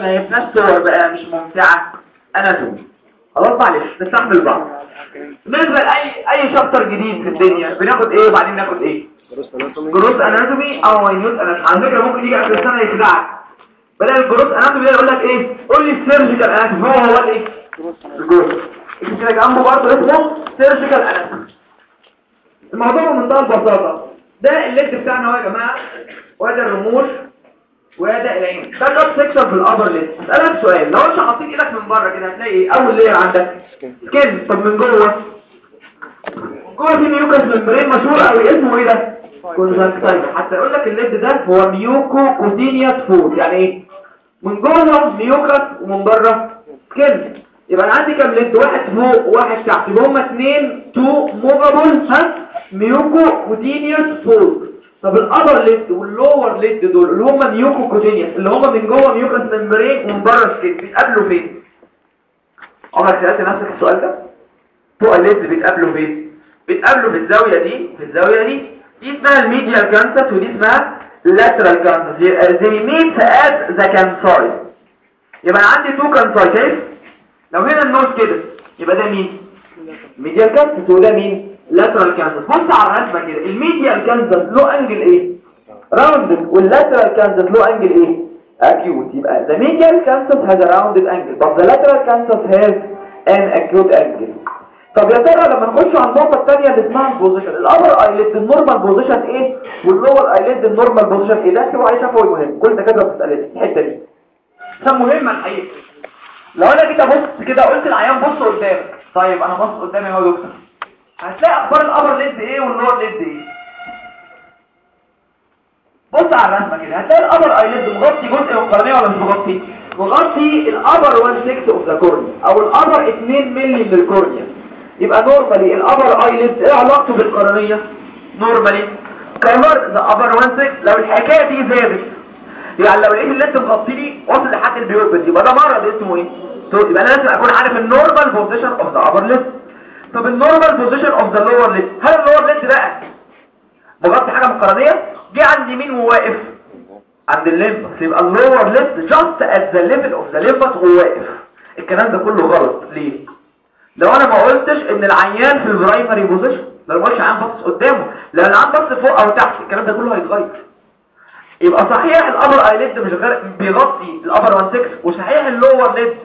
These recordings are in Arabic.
ما هي في نفس صور بقى مش ممتعة. anatomy خلاص معلش نستحمل بعض بالنسبة لأي أي chapter جديد في الدنيا بناخد إيه وبعدين ناخد إيه؟ gross anatomy. أو minute anatomy. على فكرة ممكن يجي آخر السنة يخدعك. بدل ال gross anatomy ده يقول لك إيه؟ قول لي ال surgical anatomy هو هو الايه ال gross كده جنبه برضه اسمه surgical anatomy الموضوع بمنتهى البساطة. ده ال lid بتاعنا أهو يا جماعة. وادي الرموش وادي العين ده cut section في ال upper lid أسألك سؤال. لو انت حاطين إيدك من بره كده هتلاقي إيه أول layer عندك skin طب من جوه؟ جوه في mucous membrane مشهور قوي اسمه إيه ده؟ conjunctiva حتى يقول لك ال lid ده هو mucocutaneous fold يعني إيه؟ من جوه mucous ومن بره skin يبقى أنا عندي كام lid واحد فوق وواحد تحت. يبقى هما اثنين two movable ها mucocutaneous fold طب ال upper lid وال lower lid دول اللي هم mucocutaneous اللي هم من جوه mucous membrane ومن بره skin بيتقابلوا فين؟ عمرك سألت نفسك السؤال ده؟ فوق ال lid بيتقابلوا فين؟ بيتقابلوا في الزاوية دي في الزاوية دي دي اسمها ال medial canthus ودي اسمها lateral canthus meet at the canthi يبقى عندي two canthi شايف؟ لو هنا ال nose كده يبقى ده مين؟ medial canthus وده مين؟ Lateral canthus بص على الرسمه كده ال medial canthus له angle إيه rounded وال lateral canthus له angle إيه acute. يبقى medial canthus has a rounded angle. but the lateral canthus has an acute angle. طب يا ترى لما نخش على النقطة الثانية اللي اسمها ال position ال upper eyelid ال normal position إيه وال lower eyelid ال normal position إيه ده هو عايز افهم مهم كل ده كده بتسالني الحتة دي. ده مهم الحقيقة. لو أنا جيت أبص كده قلت العيان بص قدامك طيب أنا بص قدامي اهو يا دكتور. هتلاقي أخبار ال upper lid إيه وال lower lid إيه. بص على الرسمة كده هتلاقي ال upper eyelid مغطي جزء من القرنية ولا مش مغطي مغطي ال upper 1 6 of the cornea أو ال upper 2 مللي من ال cornea. يبقى normally ال upper eyelid إيه علاقته بالقرنية؟ normally cover the upper 1 6 لو الحكاية دي زادت يعني لو لقيت ال lid مغطي لي واصل لحد ال pupil يبقى ده مرض اسمه إيه؟ يبقى أنا لازم أكون عارف ال normal position of the upper lid طب ال normal position of the lower lid هل ال lower lid بقى مغطي حاجة من القرنيه جه عند مين وواقف؟ عند ال limbus يبقى ال lower lid just at the level of the limbus هو واقف الكلام ده كله غلط. ليه؟ لو أنا ما قلتش إن العيان في ال primary position ما قلتش عيان باصص قدامه لو العيان باصص فوق أو تحت الكلام ده كله هيتغير. يبقى صحيح ال upper eyelid مش غير بيغطي ال upper 1 6 وصحيح ال lower lid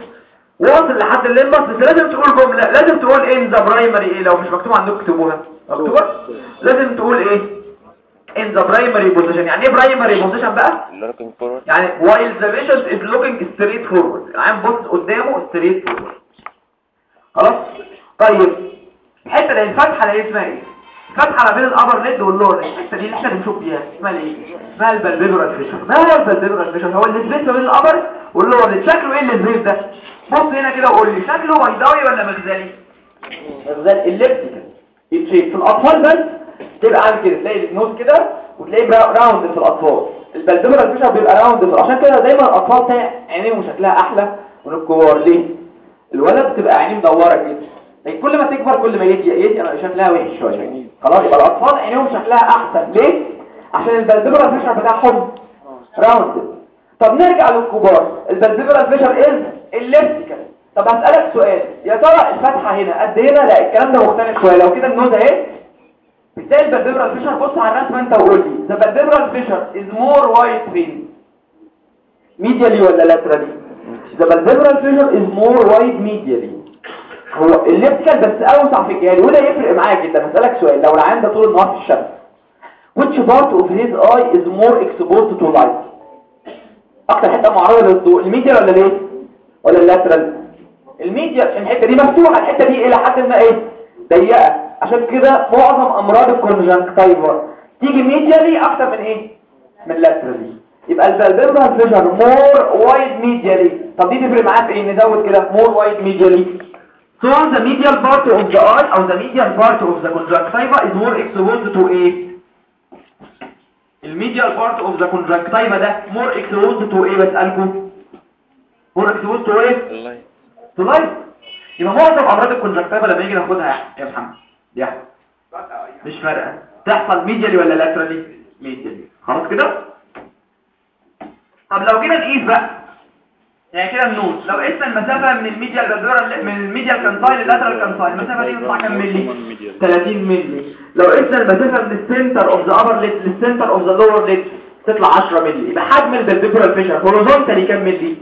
واصل لحد ال limbus بس لازم تقول جمله لازم تقول in the primary إيه لو مش مكتوب عندكم اكتبوها. مكتوبة؟ لازم تقول إيه؟ in the primary position. يعني إيه primary position بقى؟ يعني while the patient is looking straight forward. العين بص قدامه straight forward. خلاص؟ طيب الحتة اللي الفتحه اللي اسمها إيه؟ فتحه ما بين ال upper lid وال lower. الحتة دي اللي إحنا بنشوف فيها اسمها إيه؟ اسمها ال palpebral fissure ما هو ال palpebral fissure هو اللي ما بين ال upper وال lower. lid شكله إيه اللي ده؟ بص هنا كده وقول لي شكله بيضاوي ولا مغزالي مغزال elliptical يتشيك في الأطفال بس تبقى عامل كده. تلاقي ال nose كده وتلاقيه round في الأطفال. ال palpebral fissure بيبقى round عشان كده دايما الأطفال تلاقي عينيهم شكلها أحلى من الكبار ليه؟ الولد بتبقى عينيه مدورة كده. لكن كل ما تكبر كل ما يجي يجي شكلها وحش شوية. خلاص يبقى الأطفال عينيهم شكلها أحسن. ليه؟ عشان ال palpebral fissure بتاعهم. round طب نرجع للكبار. ال palpebral fissure is elliptical طب هسألك سؤال. يا ترى الفتحة هنا قد هنا لا الكلام ده مختلف شوية. لو كده ال nose اهي. بالتالي ال palpebral fissure بص على الرسمة انت وقول لي. The palpebral fissure is more wide فين medially ولا laterally the palpebral fissure is more wide medially هو elliptical بس أوسع في الجهاز وده يفرق معايا جدا. هسألك سؤال. لو العيان ده طول النهار في الشمس which part of his eye is more exposed to light أكتر حتة معرضه للضوء. ال medial ولا ليه؟ ولا ال lateral ال medial الحتة دي مفتوحة الحتة دي إلى حد ما إيه؟ ضيقة. عشان كده معظم أمراض ال conjunctiva تيجي medially أكتر من إيه؟ من laterally يبقى ال palpebral fissure more wide medially طب دي تفرق في إيه؟ نزود كده more wide medially So the medial part of the eye أو the medial part of the conjunctiva is more exposed to إيه ال medial part of the conjunctiva ده more exposed to إيه بسألكم exposed to إيه to light يبقى معظم أمراض ال conjunctiva لما يجي ناخدها يا محمد. يا مش فارقة. تحصل medially ولا laterally medially خلاص كده؟ طب لو جينا نقيس بقى. يعني كده ال lid لو قسنا المسافة من ال medial الجدورة من ال medial canthus لل lateral canthus المسافة دي تطلع كام ملي 30 ملي لو قسنا المسافة من ال center of the upper lid لل center of the lower lid تطلع 10 ملي يبقى حجم ال palpebral fissure horizontally كام ملي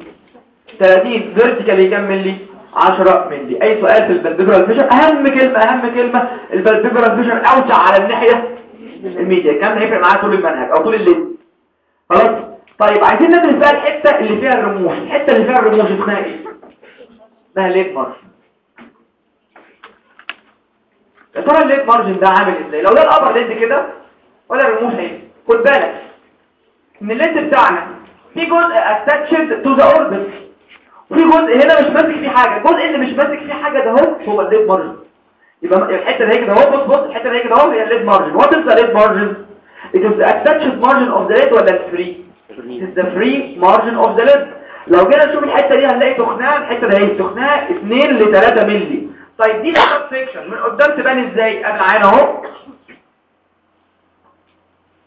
30 vertically كام ملي 10 ملي أي سؤال في ال palpebral fissure أهم كلمة أهم كلمة ال palpebral fissure أوسع على الناحية ال medial. كام هيفرق معايا طول المنهج أو طول الليل. خلاص؟ طيب عايزين ندرس بقى الحتة اللي فيها الرموش. الحتة اللي فيها الرموش اسمها إيه اسمها lid margin يا ترى ال lid margin ده عامل إزاي؟ لو ده ال upper lid كده ولا الرموش اهي خد بالك إن ال lid بتاعنا في جزء attached to the orbit وفي جزء هنا مش ماسك فيه حاجة الجزء اللي مش ماسك فيه حاجة ده هو هو ال lid margin. يبقى الحتة دي كده اهو بص بص الحتة دي كده اهو هي ال lid margin. what is the lid margin it is the attached margin of the lid ولا ال free it is the free margin of the lid لو جينا نشوف الحتة دي هنلاقي تخنها الحتة دي هي تخنها 2 ل 3 مللي. طيب دي ال cut section من قدام تبان إزاي؟ ادي معانا اهو.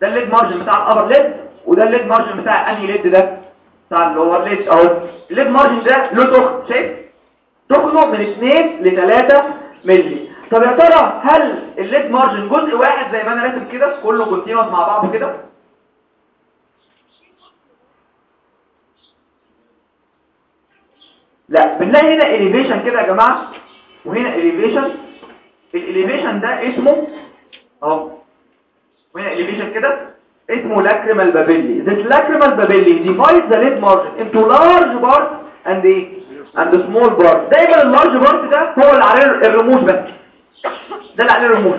ده ال lid margin بتاع ال upper lid وده ال lid margin بتاع انهي lid ده؟ بتاع ال lower lid اهو ال lid margin ده له تخن شايف تخنه من 2 ل 3 مللي. طب يا ترى هل ال lid margin جزء واحد زي ما أنا راسم كده؟ كله continuous مع بعض كده؟ لا بنلاقي هنا elevation كده يا جماعة. وهنا elevation ال elevation ده اسمه أهو. وهنا elevation كده. اسمه lacrimal papilla this lacrimal papilla divides the lid margin into large part and the and the small part دايما ال large part ده هو اللي عليه الرموش بس. ده اللي عليه الرموش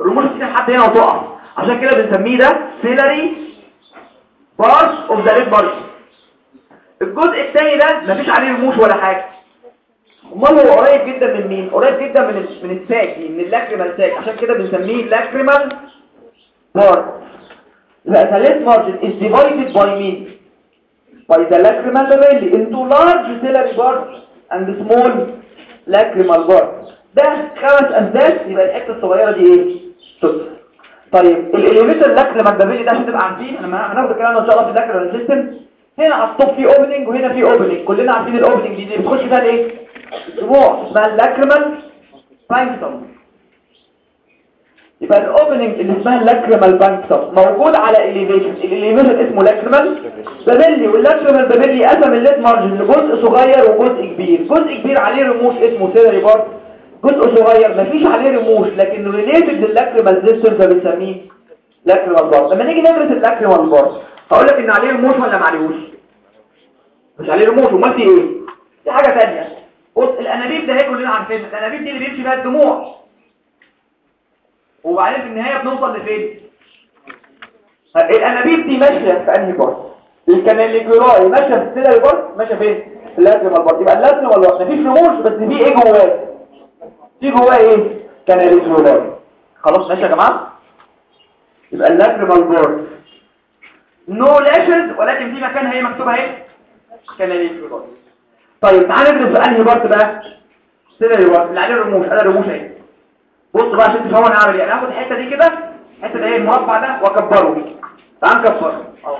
الرموش بتيجي لحد هنا وتقع. عشان كده بنسميه ده ciliary part of the lid margin الجزء الثاني ده مفيش عليه رموش ولا حاجة. أمال هو قريب جدا من مين؟ قريب جدا من من ال sac من ال lacrimal sac عشان كده بنسميه lacrimal part the lid margin is divided by مين by the lacrimal papilla into large ciliary part and small lacrimal part ده خمس أسداس يبقى الحته الصغيره دي إيه صفر طيب ال elevated lacrimal papilla ده عشان تبقى عارفين لما هناخد الكلام ان شاء الله في lacrimal system هنا على ال top في opening وهنا في opening كلنا عارفين ال opening دي, بتخش فيها الايه الدموع اسمها ال lacrimal punctum يبقى ال opening اللي اسمها lacrimal punctum موجود على elevation ال elevation اسمه lacrimal papilla وال lacrimal papilla قسم ال lid margin لجزء صغير وجزء كبير. جزء كبير عليه رموش اسمه ciliary part جزء صغير مفيش عليه رموش لكنه related لل lacrimal system فبنسميه lacrimal part لما نيجي ندرس ال lacrimal part هقول لك إن عليه رموش ولا ما عليهوش؟ مش عليه رموش. أمال في إيه؟ دي حاجة ثانية بص الأنابيب ده هي كلنا عارفينها الأنابيب دي اللي بيمشي فيها الدموع. وبعدين في النهاية بنوصل لفين؟ الأنابيب دي ماشية في أنهي part ال canaliculi ماشية في ال ciliary part ماشية فين؟ في ال lacrimal part يبقى ال lacrimal part مفيش رموش بس في إيه جواه؟ في جواه إيه؟ canaliculi خلاص ماشي يا جماعة؟ يبقى ال lacrimal part no lashes ولكن في مكانها إيه؟ مكتوبه اهي canaliculi طيب تعالى ندرس في أنهي part بقى؟ ciliary part اللي عليه الرموش. أنا رموش اهي بص بقى عشان تفهموا أنا هعمل إيه؟ أنا هاخد الحتة دي كده الحتة دي المربع ده وأكبره. تعال نكبره أهو.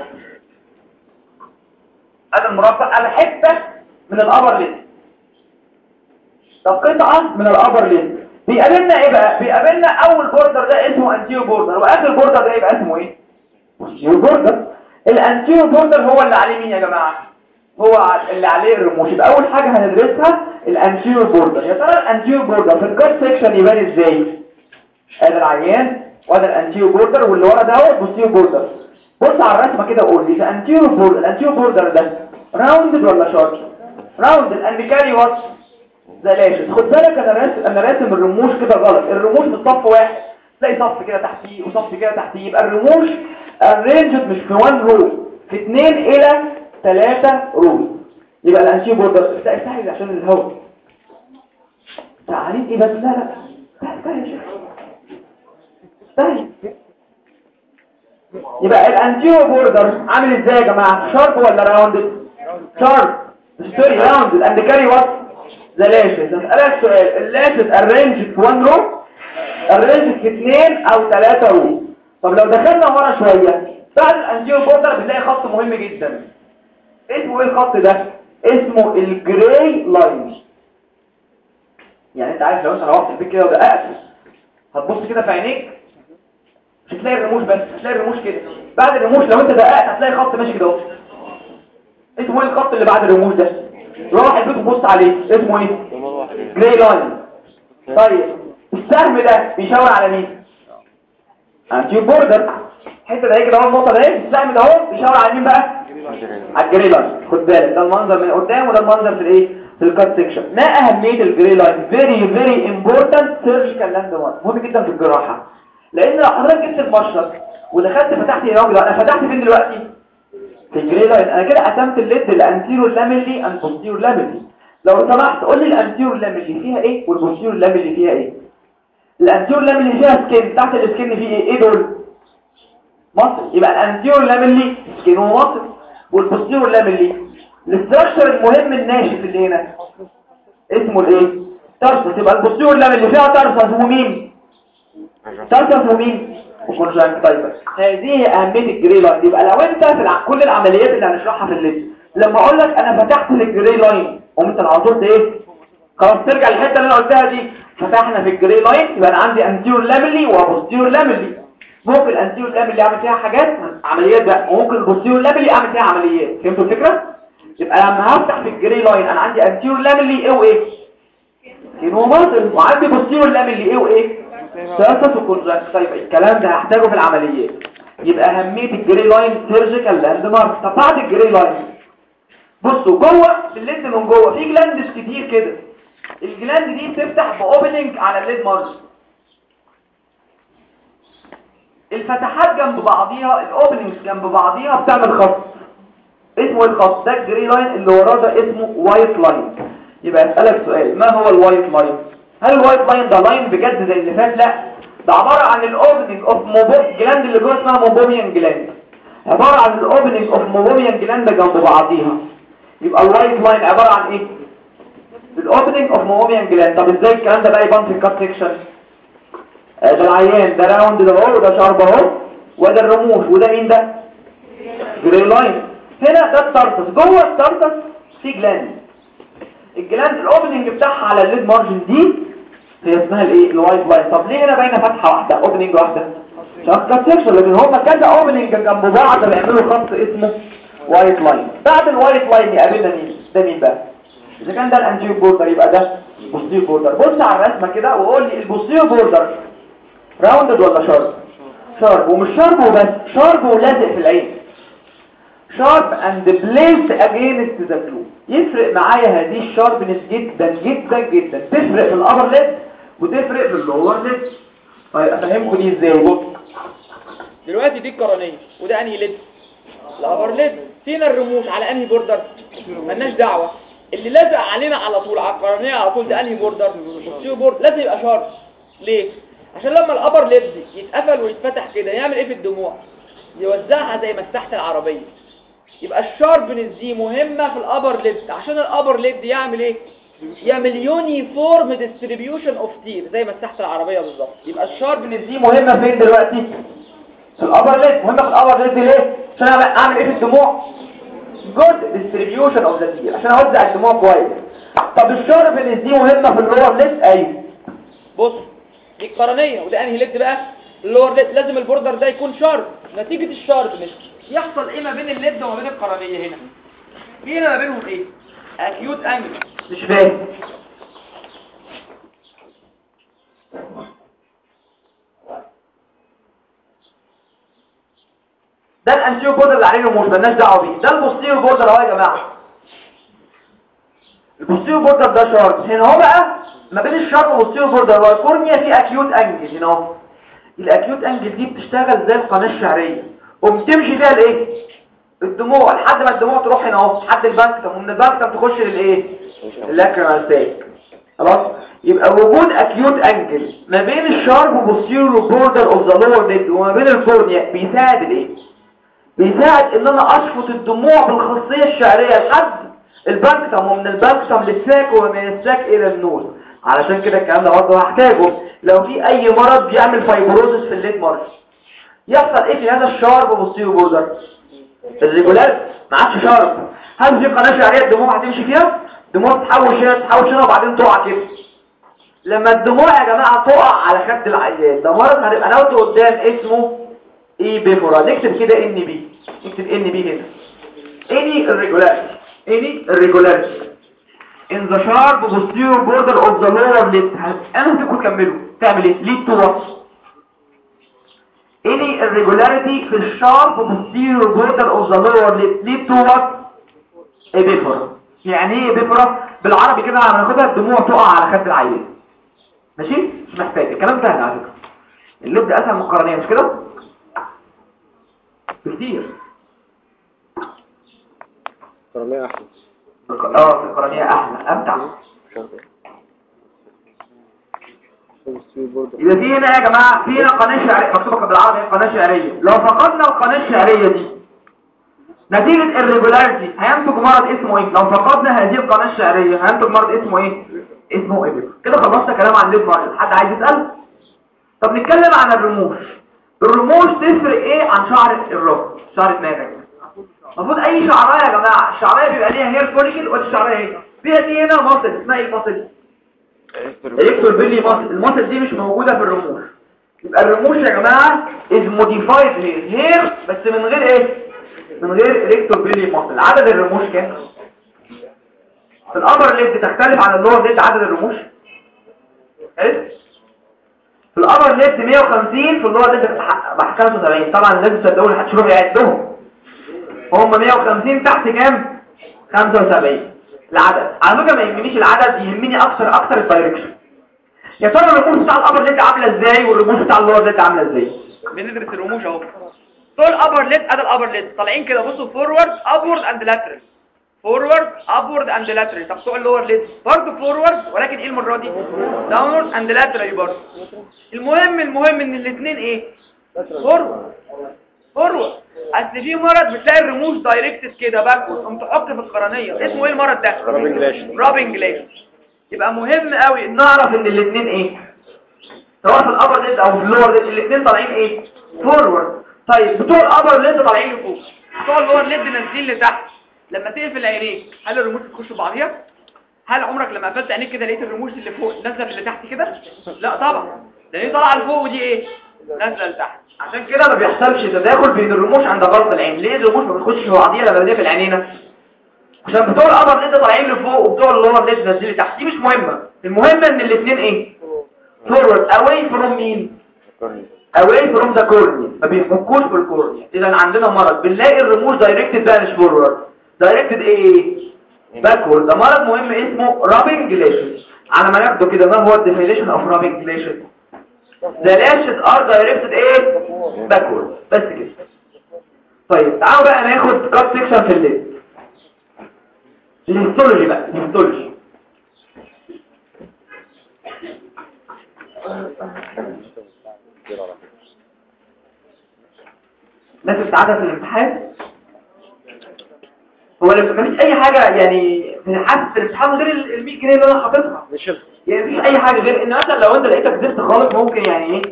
ادي المربع ادي حتة من ال upper lid طب قطعة من الأبر ليد بيقابلنا إيه بقى؟ بيقابلنا أول border ده اسمه anterior border وآخر border ده يبقى اسمه إيه؟ border ال anterior border هو اللي عليه مين يا جماعة؟ هو اللي عليه الرموش يبقى أول حاجة هندرسها ال anterior border يا ترى ال anterior border في ال cut section يبان إزاي؟ ادي العيان وادي ال anterior border واللي ورا ده هو ال posterior border بص على الرسمة كده وقول لي ال anterior border ال anterior border ده rounded ولا sharp rounded and carry what the lashes خد بالك أنا راسم أنا راسم الرموش كده غلط. الرموش في صف واحد. تلاقي صف كده تحتيه وصف كده تحتيه يبقى الرموش arranged مش في 1 row في 2 إلى 3 row يبقى ال anterior border استحي عشان الهواء تعالين إيه بس. لا لا. تعال يا شيخ. يبقى ال anterior border عامل إزاي يا جماعة؟ sharp ولا rounded sharp. sorry rounded and carry what the lashes أسألك سؤال. ال lashes arranged في 1 row arranged في 2 أو 3 row طب لو دخلنا ورا شوية بعد ال anterior border بنلاقي خط مهم جدا. اسمه إيه الخط ده؟ اسمه ال gray line يعني انت عارف لو انت روحت البيت كده ودققت هتبص كده في عينيك مش هتلاقي الرموش بس هتلاقي الرموش كده. بعد الرموش لو انت دققت هتلاقي خط ماشي كده اهو. اسمه إيه الخط اللي بعد الرموش ده؟ روح البيت وبص عليه. اسمه إيه؟ gray line طيب السهم ده بيشاور على مين؟ anterior border الحته ده هيجي ده النقطة ده السهم ده اهو بيشاور على مين بقى؟ على ال gray line خد بالك ده المنظر من قدام وده المنظر في الايه في ال cut section ما اهميه ال grey line very very important surgical landmark مهم جدا في الجراحه لأن لو حضرتك جبت المشرط ودخلت فتحت يا راجل أنا فتحت فين دلوقتي في ال grey line أنا كده قسمت ال lid ال anterior lamella and posterior lamella لو سمحت قول لي ال anterior lamella فيها إيه وال posterior lamella فيها إيه ال anterior lamella فيها skin تحت ال skin فيه إيه إيه دول muscle يبقى ال anterior lamella skin و muscle وال posterior lamella ال structure المهم الناشف اللي هنا اسمه الايه؟ tarsus يبقى ال posterior lamella فيها tarsus ومين tarsus ومين و conjunctiva هذه أهمية ال grey line. يبقى لو انت في. كل العمليات اللي هنشرحها في ال lid لما أقول لك أنا فتحت ال grey line قمت على طول إيه؟ خلاص ترجع الحته اللي أنا قلتها دي. فتحنا في ال grey line يبقى أنا عندي anterior lamella و posterior lamella ممكن ال anterior lamella أعمل فيها حاجات؟ عمليات بقى. وممكن ال posterior lamella أعمل فيها عمليات فهمتوا الفكرة؟ يبقى لما هفتح في ال grey line أنا عندي anterior lamella إيه وإيه؟ skin و muscle وعندي posterior lamella إيه وإيه؟ tarsus و conjunctiva. طيب الكلام ده هحتاجه في العمليات يبقى أهمية ال grey line surgical landmark طب بعد ال grey line بصوا جوه في ال lid من جوه. في glands كتير كده. ال gland دي بتفتح ب opening على ال lid margin. الفتحات جنب بعضيها ال openings جنب بعضيها بتعمل خط. اسمه الخط؟ ده ال grey line اللي وراه ده اسمه white line يبقى أسألك سؤال ما هو ال white line هل ال white line ده line بجد زي اللي فات لا. ده عبارة عن ال opening of meibomian gland اللي جوه اسمها meibomian gland عبارة عن ال opening of meibomian gland جنب بعضيها. يبقى ال white line عبارة عن إيه؟ ال opening of meibomian gland طب إزاي الكلام ده بقى يبان في ال cut section ده العيان ده round ده اهو وده sharp اهو وده الرموش وده مين ده grey line هنا ده ال tarsus جوه ال tarsus في gland ال gland ال opening بتاعها على ال lid margin دي هي اسمها الايه ال white line طب ليه هنا باينه فتحه واحدة opening واحدة cut section لكن هم كذا opening جنب بعض بيعملوا خط اسمه white line بعد ال white line يقابلنا مين ده مين بقى اذا كان ده ال anterior border يبقى ده posterior border بص على الرسمه كده وقول لي ال posterior border rounded ولا sharp. sharp ومش sharp وبس sharp ولازق في العين. sharp and placed against the globe يفرق معايا هذه ال sharpness جدا جدا جدا. تفرق في ال upper lid وتفرق في ال lower lid طيب أفهمكم دي إزاي؟ بص دلوقتي دي القرنية وده أنهي lid ال upper lid فينا الرموش؟ على أنهي border ملناش دعوة. اللي لازق علينا على طول على القرنية على طول ده أنهي border border لازم يبقى sharp ليه؟ عشان لما ال upper lid يتقفل ويتفتح كده يعمل إيه في الدموع؟ يوزعها زي مساحة العربية. يبقى ال sharpness دي مهمة في ال upper lid عشان ال upper lid يعمل إيه؟ يعمل uniform distribution of tear زي مساحة العربية بالظبط. يبقى ال sharpness دي مهمة فين دلوقتي؟ في ال upper lid مهمة في ال upper lid ليه؟ عشان أعمل إيه في الدموع؟ good distribution of the tear عشان أوزع الدموع كويس. طب ال sharpness دي مهمة في ال lower lid أيوه بص دي القرنية وده انهي lid بقى ال lower lid لازم ال border ده يكون sharp. نتيجة ال sharpness يحصل إيه ما بين ال lid وما بين القرنية هنا. في هنا ما بينهم إيه؟ acute angle مش فاهم. ده ال anterior border اللي عليه رموش مالناش دعوة بيه. ده ال posterior border أهو يا جماعة. ال posterior border ده sharp. هنا اهو بقى ما بين ال sharp posterior border وال cornea في acute angle هنا اهو ال acute angle دي بتشتغل زي القناة الشعرية. وبتمشي فيها الايه الدموع. لحد ما الدموع تروح هنا أهو لحد ال punctum. ومن ال punctum تخش للإيه؟ ال lacrimal sac خلاص؟ يبقى وجود acute angle ما بين ال sharp posterior border of the lower lid وما بين ال cornea بيساعد الايه بيساعد إن أنا أشفط الدموع بالخاصية الشعرية لحد ال punctum. ومن ال punctum لل sac ومن ال sac إلى ال nose علشان كده الكلام ده برضه هحتاجه. لو في أي مرض بيعمل fibrosis في ال lid margin يحصل إيه في هذا ال sharp posterior border ال regular؟ ما عادش sharp. هل في قناة شعريه الدموع هتمشي فيها؟ الدموع تتحوش هنا تتحوش هنا وبعدين تقع كده. لما الدموع يا جماعة تقع على خد العيان ده مرض هنبقى ناخده قدام اسمه epiphora نكتب كده NB. نكتب NB هنا. any irregularity any irregularity in the sharp posterior border of the lower lid هسيبكم تكملوا تعمل إيه؟ Lead to what? Any irregularity في ال sharp posterior border of the lower lid lead to what? epiphora يعني إيه epiphora بالعربي كده هناخدها الدموع تقع على خد العيان ماشي؟ مش محتاج. الكلام سهل على فكرة. اللب ده أسهل من القرنيه مش كده؟ بكتير. قرنية أحمد. آه في القرنيه أحلى أمتع. يبقى في هنا يا جماعة في هنا قناة شعرية مكتوبة بالعربي قناة شعرية. لو فقدنا القناة الشعرية دي نتيجة الريجولاريتي هينتج مرض اسمه إيه؟ لو فقدنا هذه القناة الشعرية هينتج مرض اسمه إيه؟ اسمه إيه؟ كده خلصنا كلام عن ال lid margin حد عايز يسأل؟ طب نتكلم عن الرموش. الرموش تفرق إيه عن شعر الراس شعر دماغك المفروض أي شعراية يا جماعة الشعراية بيبقى ليها hair follicle ولا الشعرايه إيه؟ فيها دي هنا muscle اسمها إيه ال muscle arrector pili muscle ال muscle دي مش موجودة في الرموش. يبقى الرموش يا جماعة is modified hair hair بس من غير إيه؟ من غير ال arrector pili muscle عدد الرموش كام؟ في ال upper lid تختلف عن ال lower lid عدد الرموش؟ حلو في ال upper lid 150 في ال lower lid بح 75 طبعا لازم تصدقوا لي هتشوفوا يعدهم هم 150 تحت كام؟ 75 العدد. على فكرة ما يهمنيش العدد يهمني أكتر أكتر ال direction يا ترى الرموش بتاع ال upper lid عاملة إزاي والرموش بتاع ال lower lid عاملة إزاي؟ بندرس الرموش أهو. دول upper lid أدي ال upper lid. طالعين كده بصوا forward upward and lateral forward upward and lateral طب بتوع ال lower lid. برضه forward ولكن إيه المرة دي؟ downward and lateral برضه. المهم المهم إن الاثنين إيه؟ forward forward اصل في مرض بتلاقي الرموش directed كده backward قمت تحط في القرنية. اسمه إيه المرض ده؟ rubbing lashes يبقى مهم قوي نعرف إن الاثنين إيه؟ سواء في ال upper lid أو في ال lower lid الاثنين طالعين إيه؟ forward طيب بتوع ال upper lid طالعين لفوق بتوع ال lower lid نازلين لتحت. لما تقفل عينيك هل الرموش بتخش بعضيها؟ هل عمرك لما قفلت عينيك كده لقيت الرموش اللي فوق نازلة اللي تحت كده؟ لا طبعا. ده دي طالعة لفوق ودي إيه؟ نازله لتحت عشان كده ما بيحصلش تداخل بين الرموش عند غلق العين. ليه الرموش ما بتخش في بعضيها لما نقفل عينينا عشان بتوع ال upper lid طالعين لفوق وبتوع ال lower lid نازلين لتحت دي مش مهمة. المهم إن الاثنين إيه؟ forward away from مين away from the cornea. ما بيحكوش في اذا عندنا مرض. بنلاقي الرموش directed مش forward directed إيه backward ده مرض مهم اسمه rubbing lashes على ما ناخده كده ما هو ال definition of rubbing lashes the lashes are directed إيه backward بس كده طيب تعالوا بقى ناخد cut section في ال lid. ال histology بقى ال histology ناس بتعدها في الامتحان؟ هو لما مفيش أي حاجة يعني في الامتحان غير ال 100 جنيه اللي أنا حاططها. يعني مفيش أي حاجة غير إن مثلا لو أنت لقيتك زفت خالص ممكن يعني إيه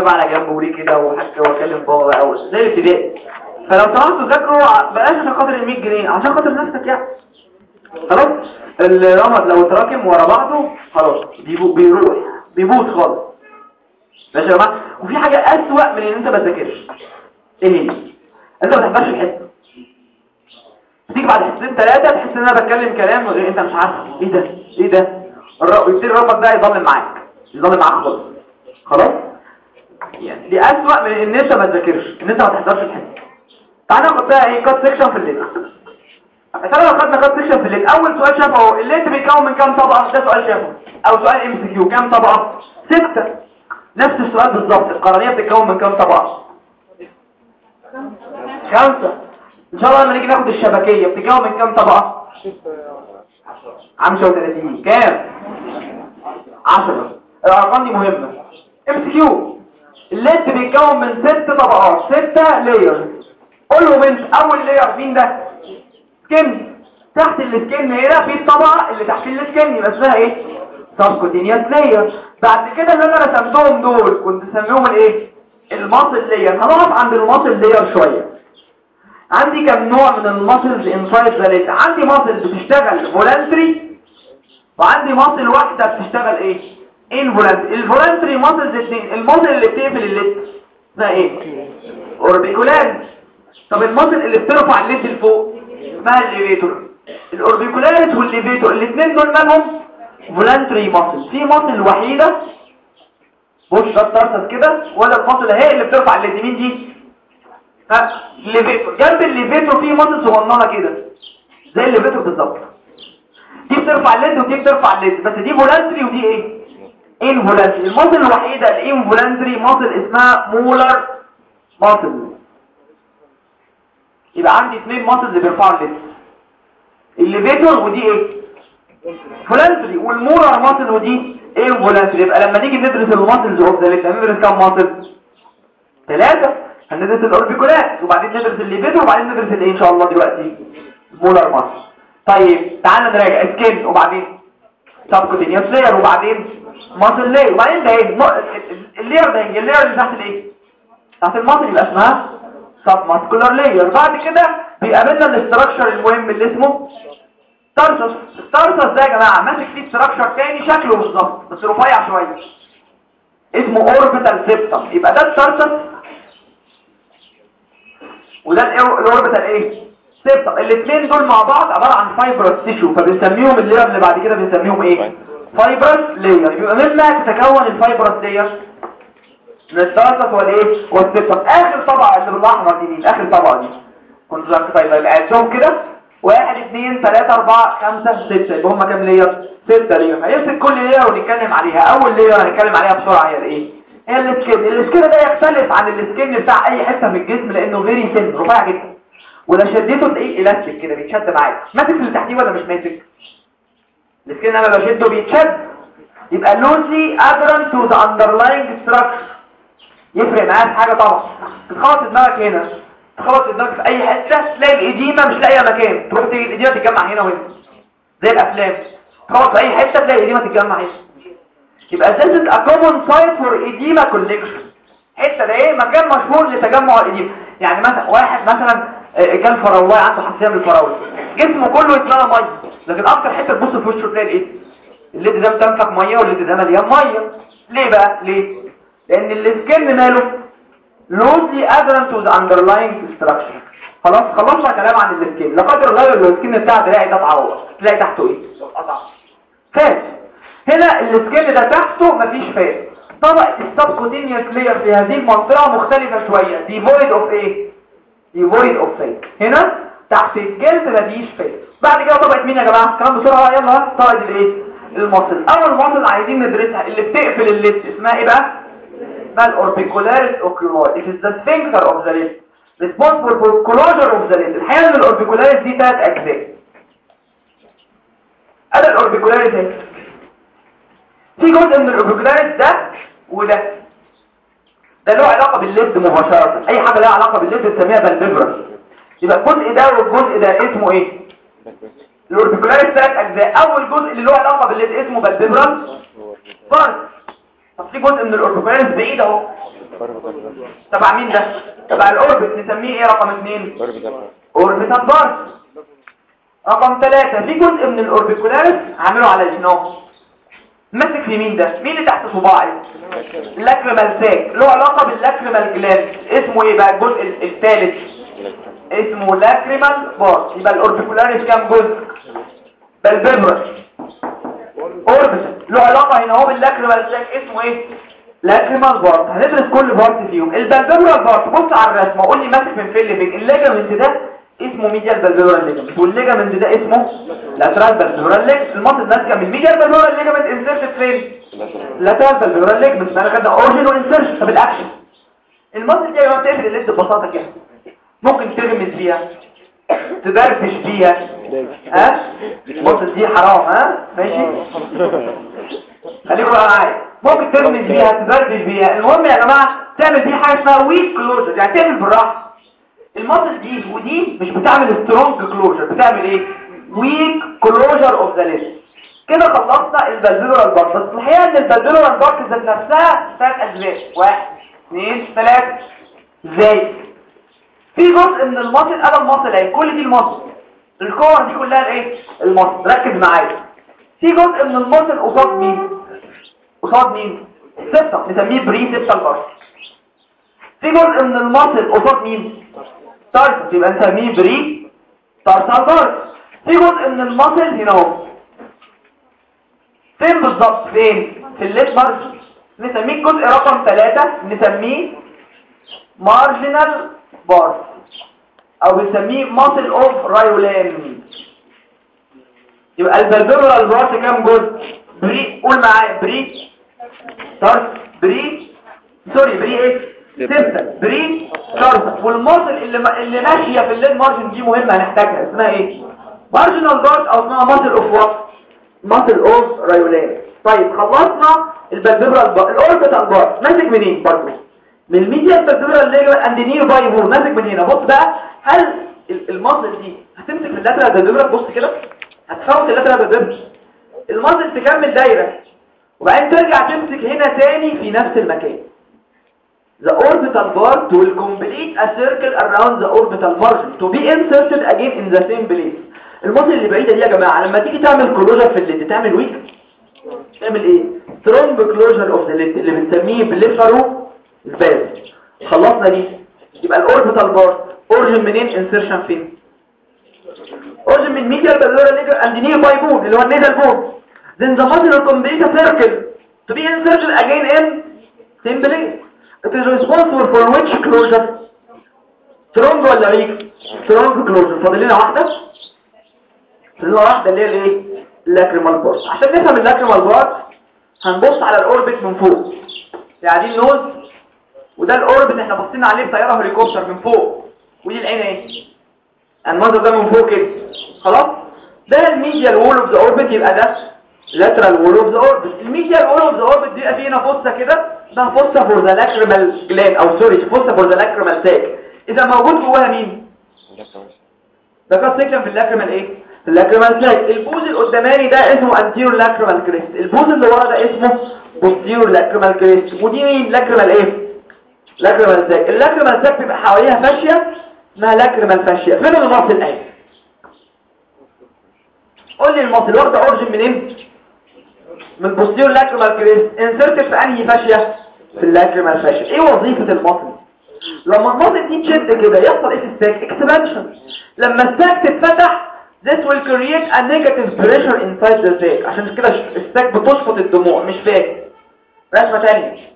بقى على جنب وليه كده وحتى وأكلم بابا أو زي الابتدائي. فلو سمحتوا ذاكروا بلاش عشان خاطر ال 100 جنيه عشان خاطر نفسك يعني. خلاص؟ الرمض لو اتراكم ورا بعضه خلاص. بيروح. بيبوظ خالص. ماشي يا جماعة؟ وفي حاجة أسوأ من إن أنت ما تذاكرش. إيه؟ هي أنت ما تحضرش الحصة. تيجي بعد حصتين ثلاثة تحس إن أنا بتكلم كلام غير أنت مش عارف. إيه ده؟ إيه ده؟ الر- ويبتدي الرمض ده يضل معاك. يضل معاك خالص. خلاص؟ يعني دي أسوأ من إن أنت ما تذاكرش إن أنت ما تحضرش الحصه تعالى ناخد بقى إيه cut section في ال lid. مثلا لو خدنا cut section في ال lid. أول سؤال شفوي اهو ال lid بيتكون من كام طبقة؟ ده سؤال شفوي. أو سؤال MCQ كام طبقة؟ ستة. نفس السؤال بالظبط. القرنية بتتكون من كام طبقة؟ خمسة. إن شاء الله لما نيجي ناخد الشبكية بتتكون من كام طبقة؟ 35 كام؟ 10 الأرقام دي مهمة. MCQ ال lid بيتكون من ست طبقات. ستة layers قولوا من أول layer مين ده؟ skin تحت ال skin هنا في الطبقة اللي تحت السكن يبقى اسمها إيه؟ subcutaneous layer بعد كده اللي أنا رسمتهم دول كنت سميهم الإيه؟ ال muscle layer هنقف عند ال muscle layer شوية. عندي كم نوع من ال muscles inside the عندي muscle بتشتغل voluntary وعندي muscle واحدة بتشتغل إيه؟ involuntary ال voluntary muscles اثنين ال muscle اللي بتقفل ال lid اسمها إيه؟ orbicularis طب ال muscle اللي بترفع ال lid لفوق اسمها ال levator ال orbicularis وال levator الاثنين دول مالهم؟ voluntary muscle في muscle وحيدة بص ده كده ولا ال muscle اهي اللي بترفع ال lid مين دي؟ ها ال levator جنب ال levator في muscle صغننة كده. زي ال levator بالظبط. دي بترفع ال lid ودي بترفع ال lid. بس دي voluntary ودي إيه؟ involuntary ال muscle الوحيدة ال involuntary muscle اسمها Muller muscle يبقى عندي اثنين muscles بيرفعوا ال lid. ال levator ودي إيه؟ voluntary وال Muller muscle ودي إيه involuntary يبقى لما نيجي ندرس ال muscles of the lid كام muscle ثلاثة هندرس ال orbicularis وبعدين ندرس ال levator وبعدين ندرس الايه إن شاء الله دلوقتي Muller muscle طيب تعالى نراجع. skin وبعدين subcutaneous layer وبعدين muscle layer وبعدين ده إيه؟ ال layer ده ال layer اللي تحت الإيه؟ تحت ال muscle يبقى اسمها submuscular layer بعد كده بيقابلنا ال structure المهم اللي اسمه tarsus ال tarsus ده يا جماعة ماسك فيه structure تاني شكله بالظبط بس رفيع شوية. اسمه orbital septum يبقى ده ال tarsus وده ال orbital إيه septum الاثنين دول مع بعض عبارة عن fibrous tissue فبنسميهم ال layer اللي بعد كده بنسميهم إيه؟ fibrous layer يبقى مما تتكون ال fibrous layer من ال tarsus والإيه؟ وال septum آخر طبقه اللي بالاحمر دي مين آخر طبقه دي. conjunctiva طيب يبقى عدهم كده. واحد اثنين ثلاثة أربعة خمسة ستة. يبقى هما كام layer ستة layer هيمسك كل layer ونتكلم عليها. أول layer هنتكلم عليها بسرعة هي الإيه؟ هي ال skin ال skin ده يختلف عن ال skin بتاع أي حتة في الجسم لأنه very thin رفيع جدا. وده شدته تلاقيه الاستيك كده بيتشد معاك ماسك اللي تحتيه ولا مش ماسك؟ ال skin أنا بشده بيتشد. يبقى loosely adherent to the underlying structure يفرق معاك حاجة طبعا. تخبط دماغك هنا. تخبط دماغك في أي حتة. تلاقي الإديمة مش لاقية مكان. تروح تيجي الإديمة تتجمع هنا وهنا. زي الأفلام. تخلص في أي حتة تلاقي ال edema تتجمع هنا. يبقى this is a common site for edema collection حتة ده إيه؟ مكان مشهور لتجمع ال edema يعني مثلا واحد مثلا كان فراوله عنده حساسية من الفراوله جسمه كله يتملى مية. لكن أكتر حتة تبص في وشه تلاقي إيه ال lid ده بتنفخ مية وال lid ده مليان مية. ليه بقى؟ ليه؟ لأن ال skin ماله loosely adherent to the underlying structure خلاص؟ خلصنا كلام عن ال skin. لا قدر الله لو ال skin بتاع دراعي ده اتعور تلاقي تحته إيه؟ قطع. fat. هنا ال skin ده تحته مفيش fat طبقة ال subcutaneous layer في هذه المنطقة مختلفة شوية. devoid of إيه devoid of fat هنا تحت الجلد مفيش fat بعد كده طبقة مين يا جماعة؟ الكلام بسرعة يلا طبقة الايه ال muscle أول muscle عايزين ندرسها. اللي بتقفل ال lid اسمها إيه بقى؟ اسمها ال orbicularis oculi it is the sphincter of the lid responsible for closure of the lid الحقيقة ان ال orbicularis دي ثلاث أجزاء. ادي ال orbicularis اهي في جزء من ال orbicularis ده وده. ده له علاقة بال lid مباشرة. أي حاجة لها علاقة بال lid بنسميها palpebral يبقى الجزء ده والجزء ده اسمه إيه؟ ال orbicularis ثلاث أجزاء. أول جزء اللي له علاقة بال lid اسمه palpebral part طب في جزء من ال orbicularis بعيد أهو. تبع مين ده؟ تبع ال orbit نسميه إيه؟ رقم اثنين orbital part رقم ثلاثة في جزء من ال orbicularis هعمله على الجنب ماسك في مين ده. مين اللي تحت صباعي؟ ال lacrimal sac له علاقة بال lacrimal gland. اسمه إيه بقى؟ الجزء الثالث. اسمه lacrimal part يبقى ال orbicularis كام جزء؟ palpebral orbital له علاقة هنا أهو بال lacrimal sac اسمه إيه؟ lacrimal part هندرس كل part فيهم. ال palpebral part بص على الرسمة. قول لي ماسك من فين لفين. ال ligament ده اسمه medial palpebral ligament وال ligament ده اسمه lateral palpebral ligament المنطقة ماسكه من medial palpebral ligament insertion فين؟ lateral palpebral ligament انا خدنا origin و insertion طب الاكشن. المنطقة دي يا جماعة بتقفل ال lid ببساطة كده. ممكن تغمز بيها تبربش بيها ها؟ المنطقة دي حرام ها؟ ماشي؟ خليكم معايا. ممكن تغمز بيها تبربش بيها المهم يا جماعة تعمل دي حاجة اسمها weak closure يعني تعمل بالراحة. ال muscle دي ودي مش بتعمل strong closure بتعمل إيه؟ weak closure of the lids كده خلصنا ال palpebral part بس الحقيقة إن ال palpebral part ذات نفسها ثلاث اجزاء واحد اثنين ثلاثة إزاي في جزء من ال muscle أنا ال muscle اهي كل دي ال muscle. الكور دي كلها الايه ال muscle. ركز معايا. في جزء من ال muscle قصاد مين؟ قصاد مين؟ ال septum نسميه preseptal part في جزء من ال muscle قصاد مين؟ tarsus يبقى نسميه pretarsal part في جزء من ال muscle هنا أهو. فين بالظبط فين؟ في ال lid margin نسميه الجزء رقم ثلاثة نسميه marginal part أو بنسميه muscle of Riolan يبقى ال palpebral part كام جزء؟ pre قول معايا pretarsal pre sorry pre إيه؟ septal pretarsal وال muscle اللي ما... اللي ماشية في ال lid margin دي مهمة هنحتاجها. اسمها إيه؟ marginal part أو اسمها muscle of what؟ muscle of Riolan طيب خلصنا ال palpebral part ال orbital part ماسك منين برضه؟ من ال medial palpebral ligament and nearby bone ماسك من هنا بص بقى. هل ال muscle دي هتمسك في ال lateral palpebral بص كده. هتفوت ال lateral palpebral ال muscle تكمل دايرة. وبعدين ترجع تمسك هنا تاني في نفس المكان. The orbital part will complete a circle around the orbital margin to be inserted again in the same place. ال muscle اللي بعيدة دي يا جماعة لما تيجي تعمل closure في ال lid تعمل weak تعمل إيه؟ strong closure of the lid اللي بنسميه blepharo spasm خلصنا دي. يبقى ال orbital part origin منين insertion فين؟ origin من medial palpebral ligament and nearby bone اللي هو ال nasal bone then the muscle complete a circle to be inserted again in same place it is responsible for which closure strong ولا weak strong closure فاضل لنا واحدة فاضل لنا واحدة اللي هي الايه ال lacrimal part عشان نفهم ال lacrimal part هنبص على ال orbit من فوق يعني دي ال nose وده ال orbit إحنا بصينا عليه بطياره هليكوبتر من فوق ودي العين اهي المنظر ده من فوق كده خلاص ده ال medial wall of the orbit يبقى ده lateral wall of the orbit. ال medial wall of the orbit دي فيه هنا fossa كده ده fossa for the lacrimal gland أو sorry fossa for the lacrimal sac اذا موجود جواها مين ده كان section في ال lacrimal إيه في ال lacrimal sac البوز القداماني ده اسمه anterior lacrimal crest البوز اللي ورا ده اسمه posterior lacrimal crest ودي مين lacrimal إيه lacrimal sac ال lacrimal sac بيبقى حواليها fascia اسمها lacrimal fascia فين ال muscle الايه قول لي ال muscle واخده origin منين من posterior lacrimal crest insert في انهي fascia في ال lacrimal fascia إيه وظيفة ال muscle لما ال muscle دي تشد كده يحصل إيه في ال sac؟ expansion لما ال sac تتفتح this will create a negative pressure inside the sac عشان كده ال sac بتشفط الدموع مش فاهم. رسمه ثانية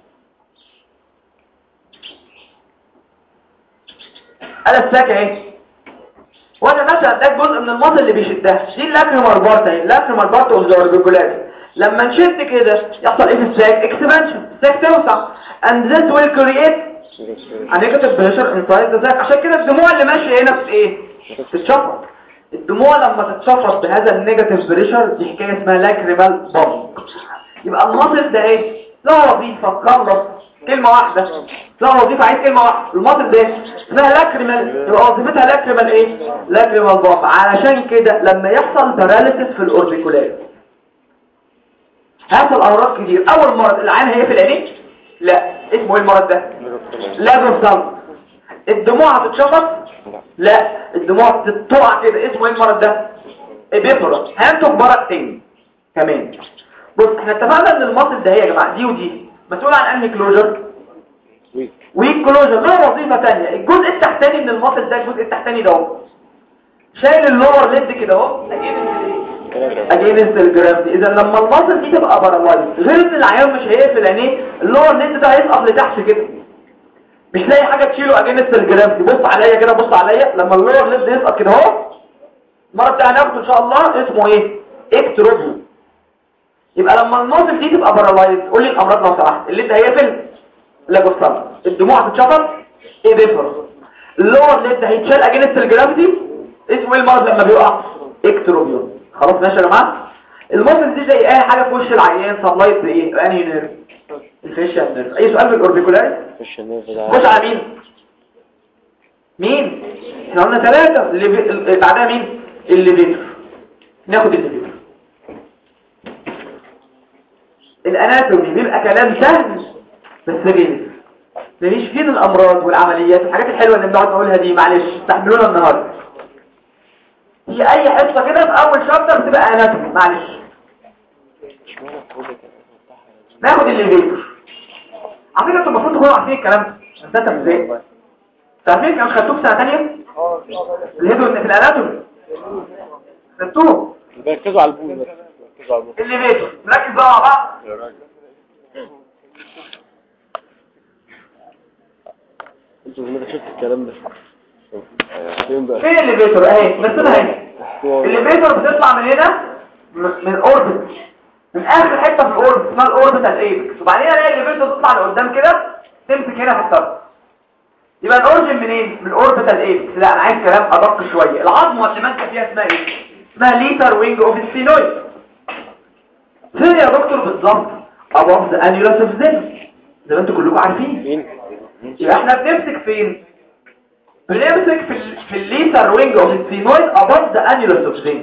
أنا ال sac أهي. وأنا مثلا ده جزء من ال muscle اللي بيشدها. دي ال lacrimal part اهي ال lacrimal part لما نشد كده يحصل إيه؟ في ال sac expansion ال sac توسع. And this will create pressure inside the sac عشان كده الدموع اللي ماشيه هنا في إيه؟ بتتشفط الدموع لما تتشفط بهذا ال negative pressure دي حكاية اسمها lacrimal pump يبقى ال muscle ده إيه؟ له وظيفة خلص كلمة واحدة. له وظيفة عايز كلمة واحدة. ال muscle ده اسمها lacrimal يبقى وظيفتها lacrimal إيه؟ lacrimal pump علشان كده لما يحصل paralysis في ال orbicularis هيحصل امراض كتير أول مرض العين هي في العينين لا. اسمه إيه المرض ده؟ لازم صلب الدموع هتتشفط؟ لا. الدموع تقع كده. اسمه إيه المرض ده؟ هنتج مرض تاني كمان بص إحنا اتفقنا إن ال muscle ده هي يا جماعة؟ دي ودي. مسؤول عن أنهي closure weak closure له وظيفة ثانية الجزء التحتاني من ال muscle ده الجزء التحتاني ده أهو. شايل ال lower lid كده أهو. against ال gravity إذا لما ال muscle دي تبقى paralyzed غير إن العيان مش هيقفل عينيه ال lower lid ده هيسقط لتحت كده. مش لاقي حاجة تشيله against ال gravity بص عليا كده بص عليا. لما ال lower lid يسقط كده أهو. المرض بتاعنا هناخده إن شاء الله. اسمه إيه؟ ectropion يبقى لما ال muscle دي تبقى paralyzed قول لي الأمراض لو سمحت. اللي انت هيقفل lagophthalmos الدموع هتتشفط إيه epiphora ال lower lid هيتشال. against ال gravity اسمه إيه المرض لما بيقع؟ ectropion خلاص ماشي يا جماعة؟ ال muscle دي زي أي حاجة في وش العيان supplied by إيه أنهي nerve؟ ال facial nerve. أي سؤال في ال orbicularis؟ ده. خش على مين؟ مين؟ إحنا قلنا ثلاثة اللي بعدها مين؟ ال levator ناخد ال levator ال anatomy بيبقى كلام سهل بس غير مفيش فين الأمراض والعمليات والحاجات الحلوة اللي بنقعد نقولها دي معلش استحملونا النهارده. هي أي حصة كده في أول chapter بتبقى anatomy معلش. ناخد ال levator على فكرة أنتوا المفروض تكونوا عارفين الكلام ده. انت إزاي عارفين كان خدتوه في سنه ثانية ال head و في ال anatomy خدتوه بيركزوا على ال ball بس. بيركزوا على ال ball. نركز بقى مع بعض. أنتوا زمان شفت الكلام ده. فين بقى؟ فين ال levator اهي رسمها اهي ال levator بتطلع من هنا من ال orbit من آخر حتة في ال orbit اسمها ال orbital apex وبعدين ألاقي ال levator تطلع لقدام كده تمسك هنا في الطرف. يبقى ال origin منين؟ من ال orbital apex لا أنا عايز كلام أدق شوية. العظمة اللي ماسكه فيها اسمها إيه؟ اسمها lesser wing of ال sphenoid. فين يا دكتور بالظبط؟ the annulus of Zinn زي ما أنتوا كلكم عارفين. يبقى إحنا بنمسك فين؟ بنمسك في في ال lesser wing of ال sphenoid the annulus of Zinn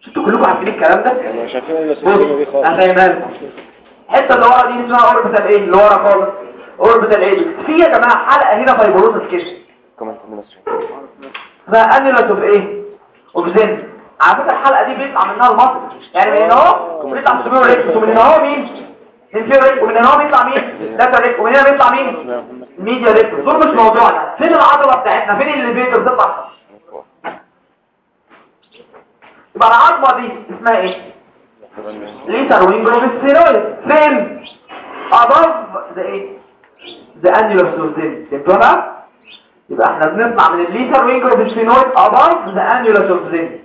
مش أنتوا كلكم عارفين الكلام ده؟ هفهمها لكم الحته اللي ورا دي اسمها orbital إيه اللي ورا خالص. orbital إيه في يا جماعة حلقة هنا fibrous كده كمان اسمها annulus of إيه of Zinn على فكرة الحلقة دي بيطلع منها ال muscle. يعني من هنا اهو بيطلع rectus ومن هنا اهو مين؟ inferior rectus ومن هنا بيطلع مين lateral rectus ومن هنا بيطلع مين medial rectus دول مش موضوعنا فين العضله بتاعتنا فين ال levator بتطلع يبقى العظمه دي اسمها إيه lesser wing of ال sphenoid فين above the إيه the annulus of Zinn فهمتوا بقى يبقى إحنا بنطلع من ال lesser wing of ال sphenoid above the annulus of Zinn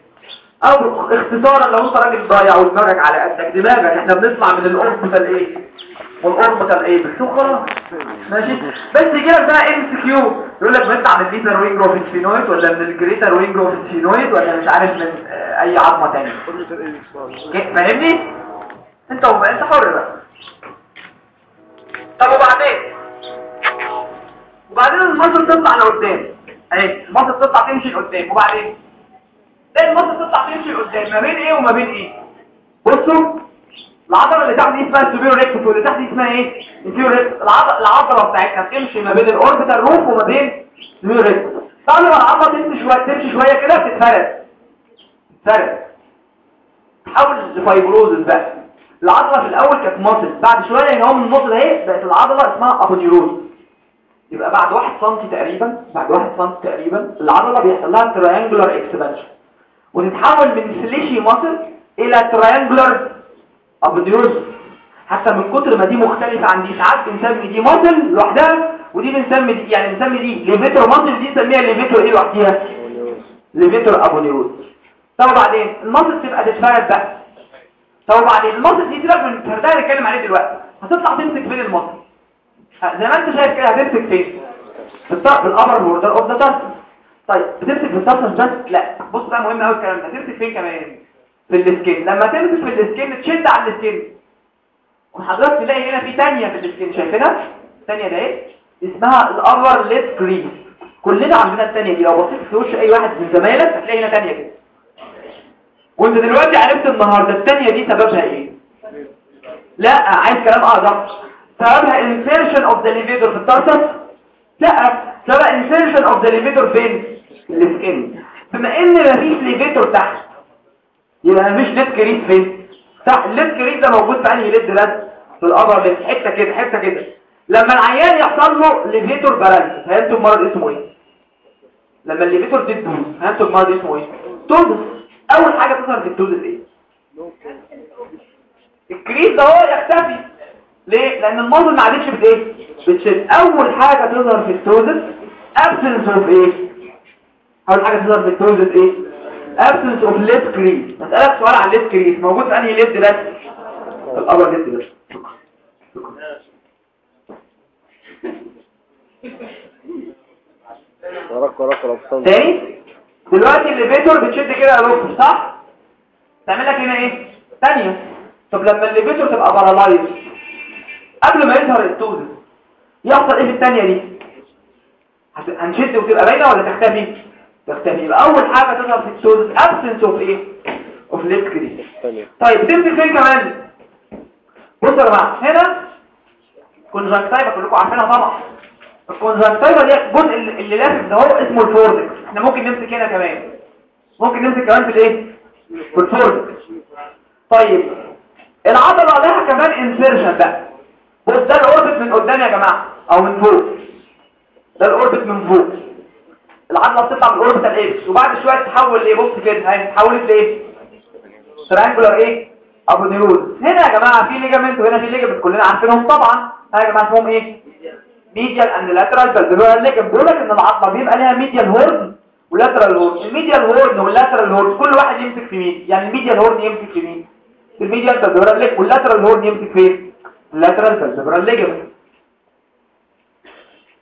أو اختصارا لو أنت راجل ضايع ودماغك على قدك دماغك إحنا بنطلع من ال orbital إيه؟ من ال orbital إيه؟ خلاص. ماشي؟ بس يجي لك بقى MCQ يقول لك بنطلع من الليتر وينج اوف السفينويد ولا من الجريتر وينج اوف السفينويد ولا مش عارف من آه، أي عظمة ثانية فاهمني؟ أنت أنت حر بقى. طب وبعدين؟ وبعدين ال muscle تطلع لقدام. اهي ال muscle تطلع تمشي لقدام. وبعدين؟ إيه ال muscle تطلع تمشي لقدام ما بين إيه وما بين إيه؟ بصوا العضلة اللي تحت دي اسمها rectus واللي تحت دي اسمها إيه؟ rectus العضلة بتاعتها بتمشي ما بين ال orbital roof وما بين ال superior rectus طبعا لما العضلة تمشي شوية تمشي شوية كده بتتفرد تتفرد تحول ل fibrous بقى. العضلة في الأول كانت muscle بعد شوية ان هو من ال muscle أهي بقت العضلة اسمها aponeurosis يبقى بعد 1 سم تقريبا بعد 1 سم تقريبا العضلة بيحصل لها triangular expansion وتتحول من fleshy muscle إلى triangular aponeurosis حتى من كتر ما دي مختلفة عن دي ساعات بنسمي دي muscle لوحدها ودي بنسمي دي يعني بنسمي دي levator muscle دي نسميها levator إيه لوحديها؟ levator aponeurosis طب وبعدين؟ ال muscle تبقى تتفرد بقى. طب وبعدين؟ ال muscle دي سيبك من الفردها اللي نتكلم عليه دلوقتي. هتطلع تمسك فين ال muscle زي ما انت شايف كده هتمسك فين؟ في الطرف ال upper border of the tarsus طيب بتمسك في ال tarsus بس؟ لا. بص بقى مهم قوي الكلام ده. تمسك فين كمان؟ في ال skin لما تمسك في ال skin تشد على ال skin وحضرتك تلاقي هنا في تانية في ال skin شايفينها؟ التانية ده إيه؟ اسمها ال upper lid crease كلنا عندنا التنية دي. لو بصيت في وش أي واحد من زمايلك هتلاقي هنا تنية كده وانت دلوقتي عرفت النهارده التنية دي سببها إيه؟ لا عايز كلام ادق سببها insertion of the levator في ال tarsus لا. سبب insertion of the levator فين؟ ال skin بما إن مفيش levator تحت يبقى مفيش lid crease فين؟ تحت ال lid crease ده موجود في أنهي lid ده في ال upper lid. حتة كده حتة كده. لما العيان يحصل له levator paralysis هينتج مرض اسمه إيه؟ لما ال levator تدوس هينتج مرض اسمه إيه؟ ptosis أول حاجة تظهر في ال ptosis إيه؟ ال crease ده هو يختفي. ليه؟ لأن ال muscle ما عادتش بت إيه بتشد. أول حاجة تظهر في ال ptosis absence of إيه أول حاجة تظهر في ال ptosis إيه؟ absence of lid crease هسألك سؤال عن lid crease موجود في أنهي ده في ال upper lid ده وراك وراك بتصل تاني؟ دلوقتي ال levator بتشد كده يا دكتور صح؟ تعمل لك هنا إيه؟ تنية. طب لما ال levator تبقى paralyzed قبل ما يظهر التوزن يحصل إيه في التنية دي؟ هتشد وتبقى باينة ولا تختفي؟ تختفي. يبقى اول حاجة تظهر في التوزن absence of إيه؟ of lid crease ثانية طيب تمسك فين كمان. بصوا يا جماعة هنا conjunctiva كلكم عارفينها طبعا. ال conjunctiva دي الجزء اللي لافف ده هو اسمه ال fornix إحنا ممكن نمسك هنا كمان. ممكن نمسك كمان في الإيه؟ في ال fornix طيب العضلة لها كمان insertion بقى. بص ده ال orbit من قدام يا جماعة أو من فوق. ده ال orbit من فوق. العضله بتطلع من ال orbital apex وبعد شوية تتحول لإيه؟ بص كده. اهي اتحولت لإيه؟ triangular إيه؟ aponeurosis هنا يا جماعة في ligament وهنا في ligament كلنا عارفينهم طبعا. ها يا جماعة اسمهم إيه؟ medial and lateral palpebral ligament بيقول لك إن العضله بيبقى لها medial horn و lateral horn ال medial horn وال lateral horn كل واحد يمسك في مين؟ يعني ال medial horn يمسك في مين؟ في ال medial palpebral ligament وال lateral horn يمسك فين؟ ال lateral palpebral ligament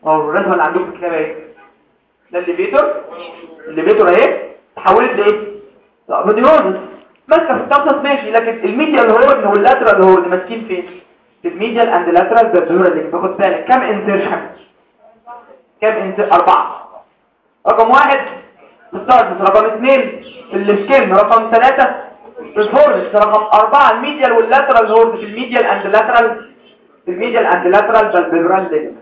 اهو الرسمة اللي عندكم في الكتاب اهي ده ال levator ال levator اهي تحولت لإيه؟ لا بوديوزس ماسكه في ال tarsus ماشي لكن ال medial horn وال lateral horn ماسكين فين في ال medial and lateral palpebral ligament باخد بالك. كام insertion كام insertion أربعة. رقم واحد ال tarsus رقم اثنين في ال skin رقم ثلاثة في ال fornix رقم أربعة ال medial وال lateral horn في ال medial and lateral في ال medial and lateral palpebral ligament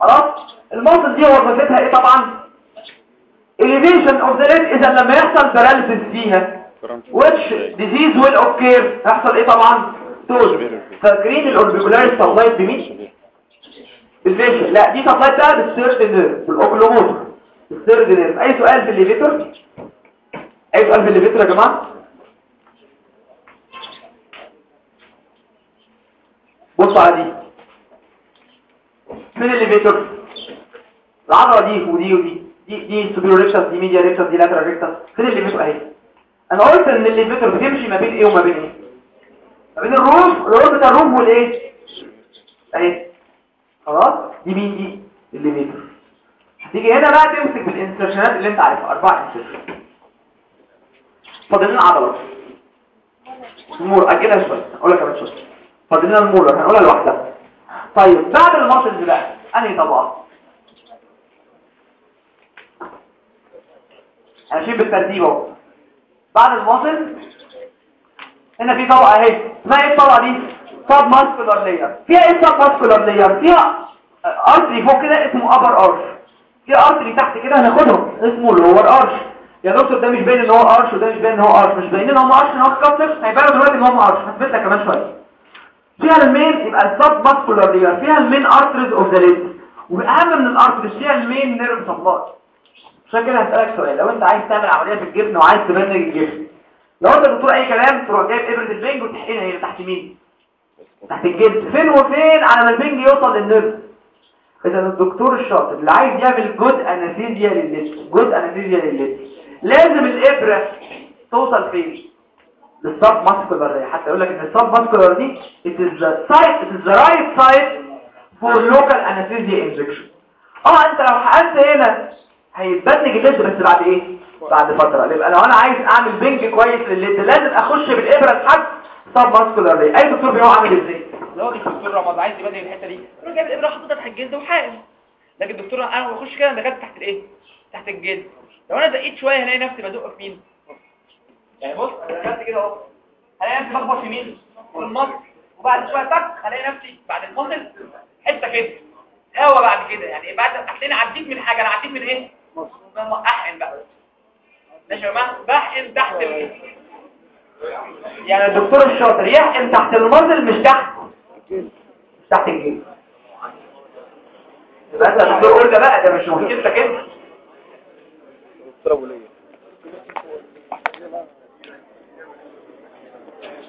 خلاص؟ ال muscle دي وظيفتها إيه طبعا؟ Elevation of the lid إذا لما يحصل paralysis فيها which disease will occur. يحصل إيه طبعا؟ ptosis فاكرين ال orbicularis supplied بمين بال facial لا دي supplied بقى بال third nerve بال oculomotor ال third nerve أي سؤال في ال levator أي سؤال في ال levator يا جماعة؟ بصوا على دي. فين ال levator العضلة دي ودي ودي. دي دي superior rectus دي medial rectus دي lateral rectus فين ال levator اهي؟ أنا قلت إن ال levator بتمشي ما بين إيه وما بين إيه؟ ما بين ال roof ال roof بتاع ال roof والإيه؟ أهي. خلاص؟ دي مين دي؟ ال levator هتيجي هنا بقى تمسك بال insertionات اللي أنت عارفها أربع insertion فاضل لنا عضلات المور اجلها شوية أقول لك كمان شوية. فاضل لنا المور هنقولها لوحدها. طيب بعد ال muscles بقى أنهي طبقة؟ هنشيل بالترتيب أهو. بعد ال muscle هنا في طبقة أهي. اسمها إيه الطبقة دي؟ submuscular layer فيها إيه submuscular layer فيها artery فوق كده اسمه upper arch في artery تحت كده هناخدهم. اسمه lower arch يا دكتور ده مش باين إن هو arch وده مش باين إن هو arch مش باين إن هم arch إن هو كابلر هيبان دلوقتي إن هم arch هثبت لك كمان شوية. فيها المين يبقى ال submuscular layer فيها ال main arteries of the lid وأهم من ال arteries فيها ال main nerve supply عشان كده هسألك سؤال. لو انت عايز تعمل عملية في الجفن وعايز تبنج الجفن لو انت دكتور أي كلام تروح جايب إبرة البنج وتحقنها. هنا تحت مين؟ تحت الجفن. فين وفين؟ على ما البنج يوصل لل nerve إذا الدكتور الشاطر اللي عايز يعمل good anesthesia لل lid good anesthesia لل lid لازم الإبرة توصل فين؟ لل submuscular. حتى يقول لك إن ال submuscular دي it is the site it is the right site for local anesthesia injection. آه أنت لو حقنت هنا هيتبنج ال lid بس بعد إيه؟ بعد فترة. يبقى لو أنا عايز أعمل بنج كويس لل lid لازم أخش بالإبرة لحد submuscular ليه أي دكتور بيقع عامل إزاي؟ لو هو الدكتور رمضان عايز يبنج الحتة دي. يروح جايب الإبرة حاططها تحت الجلد وحاقن. لكن الدكتور أنا بخش كده أنا دخلت تحت الإيه؟ تحت الجلد. لو أنا دقيت شوية هلاقي نفسي بدق في مين؟ يعني بص أنا دخلت كده أهو. هلاقي نفسي بخبط في مين؟ في ال muscle. وبعد شوية تك هلاقي نفسي بعد ال muscle حتة كده. هوا بعد كده. يعني بعد هتلاقيني عديت من حاجة أنا عديت من إيه؟ احقن بقى ماشي يا جماعة بحقن تحت ال... يعني الدكتور الشاطر يحقن تحت المنزل مش تحت. مش تحت الجلد يبقى انت يا دكتور قول ده بقى ده مش مشكلتك انت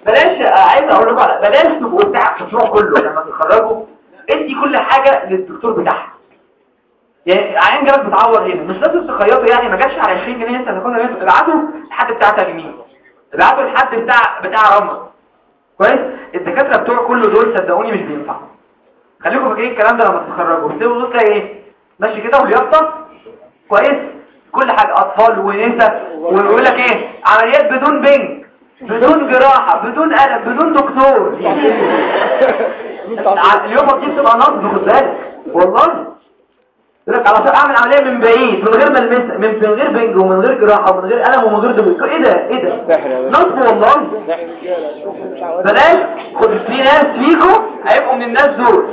بلاش عايز أقول لكم بلاش تبقوا بتاع المشروع كله لما تتخرجوا. ادي كل حاجة للدكتور بتاعها. يعني عين جالك بتعور هنا. مش لازم تخيطه يعني ما جاش على 20 جنيه انت منه ابعته لحد بتاع تجميل. ابعته لحد بتاع بتاع رمل. كويس؟ الدكاترة بتوع كل دول صدقوني مش بينفعوا خليكم فاكرين الكلام ده لما تتخرجوا. بتبقوا تلاقي إيه ماشي كده واليافطه كويس؟ كل حاجة. أطفال ونساء ويقول لك إيه؟ عمليات بدون بنج. بدون جراحة. بدون قلم بدون دكتور. اليوم دي بتبقى نصب خد بالك. والله. يقول لك علشان أعمل عملية من بعيد من غير ما المسها من من غير بنج ومن غير جراحة ومن غير قلم ومن غير دبوس إيه ده؟ إيه ده؟ نصب والله. بلاش. خد في ناس فيكم هيبقوا من الناس دول.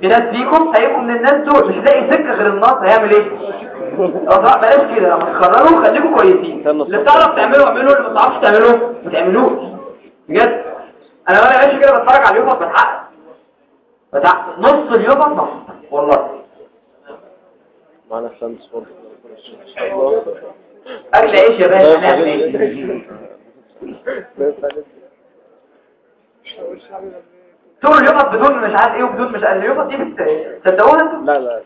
في ناس فيكم هيبقوا من الناس دول. مش هلاقي سكة غير النص هيعمل إيه؟ آه لا، بلاش كده. لما تخرجوا خليكم كويسين. اللي بتعرف تعمله اعمله اللي ما بتعرفش تعمله ما تعملوش. بجد. أنا وأنا ماشي كده بتفرج على اليوفط بتحقق بتحقق نص اليوفط نص والله. معانا خمس برضه اكل عيش يا باشا طول اليوفط بدون مش عارف إيه وبدون مش عارف اليوفط دي بت- تصدقوها أنتوا؟ لا لا.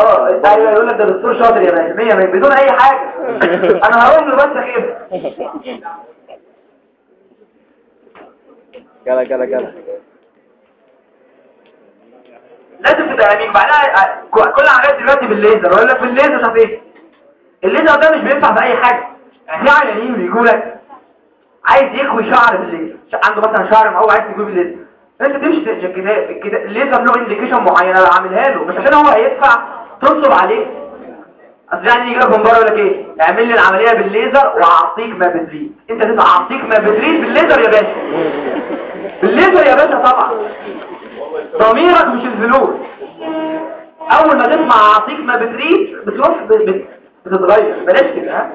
آه أيوه يقول لك ده دكتور شاطر يا باشا. 100 100 بدون أي حاجة. أنا هقوم له بس كده. جلا جلا جلا لازم تبقى أمين. بعدها كل عمليات دلوقتي بالليزر. ولا بالليزر مش عارف إيه؟ الليزر ده مش بينفع في أي حاجة. يعني في عيانين بيجوا لك عايز يكوي شعر بالليزر. عنده مثلا شعر معوج عايز يكوي بالليزر. أنت تمشي في الليزر له indication معين أنا عاملها له. مش عشان هو هيدفع تنصب عليه. أصل يعني يجي لك من بره يقول لك إيه؟ اعمل لي العملية بالليزر وأعطيك ما بتريد أنت تدفع أعطيك ما بتريد بالليزر يا باشا. بالليزر يا باشا طبعا. ضميرك مش الفلوس أول ما تسمع اعطيك ما بتريد بتروح بتتغير. بلاش كده ها؟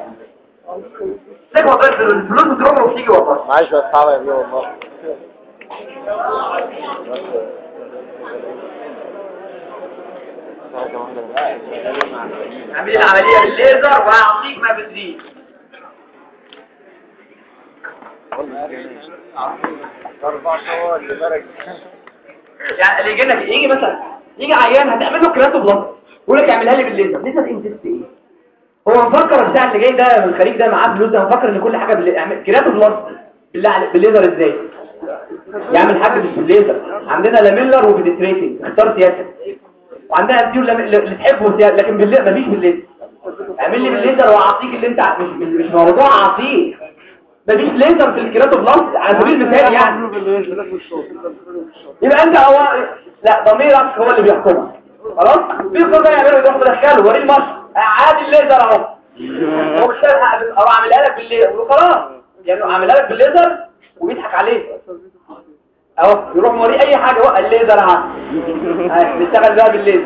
ليك والله الفلوس بتروح وبتيجي والله. معاش بس صعبة يا ابني والله. اعمل العملية بالليزر واعطيك ما بتريد يعني اللي يجي لك يجي مثلا يجي عيان هتعمل له keratoplasty يقول لك اعملها لي بالليزر ليزر انتست إيه؟ هو مفكر البتاع اللي جاي ده من الخليج ده معاه فلوس ده مفكر ان كل حاجة بالليزر اعمل keratoplasty بالله عليك بالليزر إزاي؟ يعمل حاجة بالليزر. عندنا lamellar و penetrating اختار سياسة. وعندنا lam- اللي تحبه لكن بالليزر مفيش بالليزر. اعمل لي بالليزر واعطيك اللي انت مش مش موضوع اعطيك مفيش ليزر في ال keratoplasty على سبيل المثال يعني. يبقى أنت هو لا ضميرك هو اللي بيحكمك. خلاص؟ في قضايا يعملوا يروح مدخله وريه المشط عادي الليزر أهو. هو مش أو عاملها لك بالليزر. وخلاص يعني عاملها لك بالليزر وبيضحك عليك. أهو يروح موريه أي حاجة. وقع الليزر اهو بيشتغل بقى بالليزر.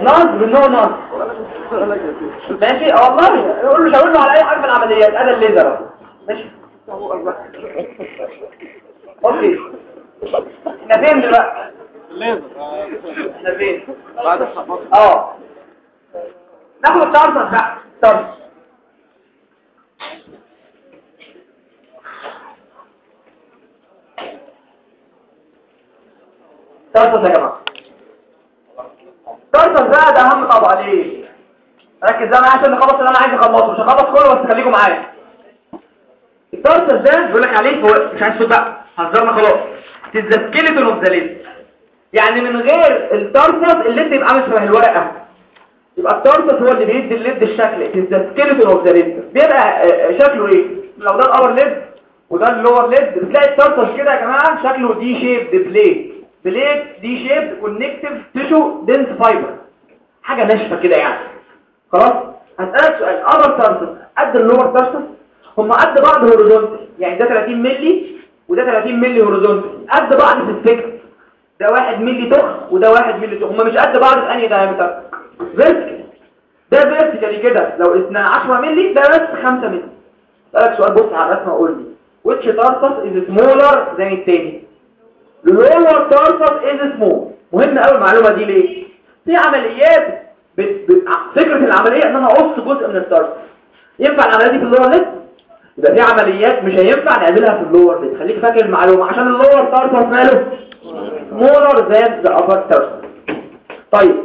نصب نو نصب ماشي آه والله. يقول له شاور له على أي حاجة من العمليات. ادي الليزر ماشي. أوكي. إحنا فين دلوقتي؟ إحنا فين بعد الصفات آه. ناخد التارسس بقى تارسس تارسس يا جماعة. تارسس بقى ده أهم طبعا. ليه ركز بقى معايا عشان نخلص اللي أنا عايز أخلصه. مش هخلص كله بس خليكم معايا. ال tarsus ده بيقول لك عليه هو مش عايز صوت بقى. هزرنا خلاص. It's the skeleton of يعني من غير ال tarsus ال lid يبقى عامل شبه الورقة. يبقى ال tarsus هو اللي بيدي ال lid الشكل. ال skeleton of the بيبقى آه، شكله إيه؟ لو ده ال upper lid وده ال lower lid بتلاقي ال tarsus كده يا جماعة شكله D shape plate plate D shape connective tissue dense fibrous. حاجة ناشفة كده يعني. خلاص؟ هسألك سؤال. ال upper tarsus قد ال lower tarsus هم قد بعض horizontal يعني ده 30 مللي وده 30 مللي horizontal. قد بعض في السكت ده واحد ملي thick وده واحد ملي thick هما مش قد بعض في أنهي diameter vertical ده vertically كده. لو اثنا 10 ملي ده بس 5 ملي أسألك سؤال بص على الرسمة وقول لي. Which tarsus is smaller than التاني؟ Lower tarsus is small. مهم قوي المعلومة دي ليه؟ في عمليات بت... بت... فكرة العملية إن أنا أقص جزء من ال tarsus ينفع العملية دي في ال lower lid يبقى في عمليات مش هينفع نعملها في ال lower lid خليك فاكر المعلومة. عشان ال lower tarsus ماله؟ smaller than the upper tarsus طيب.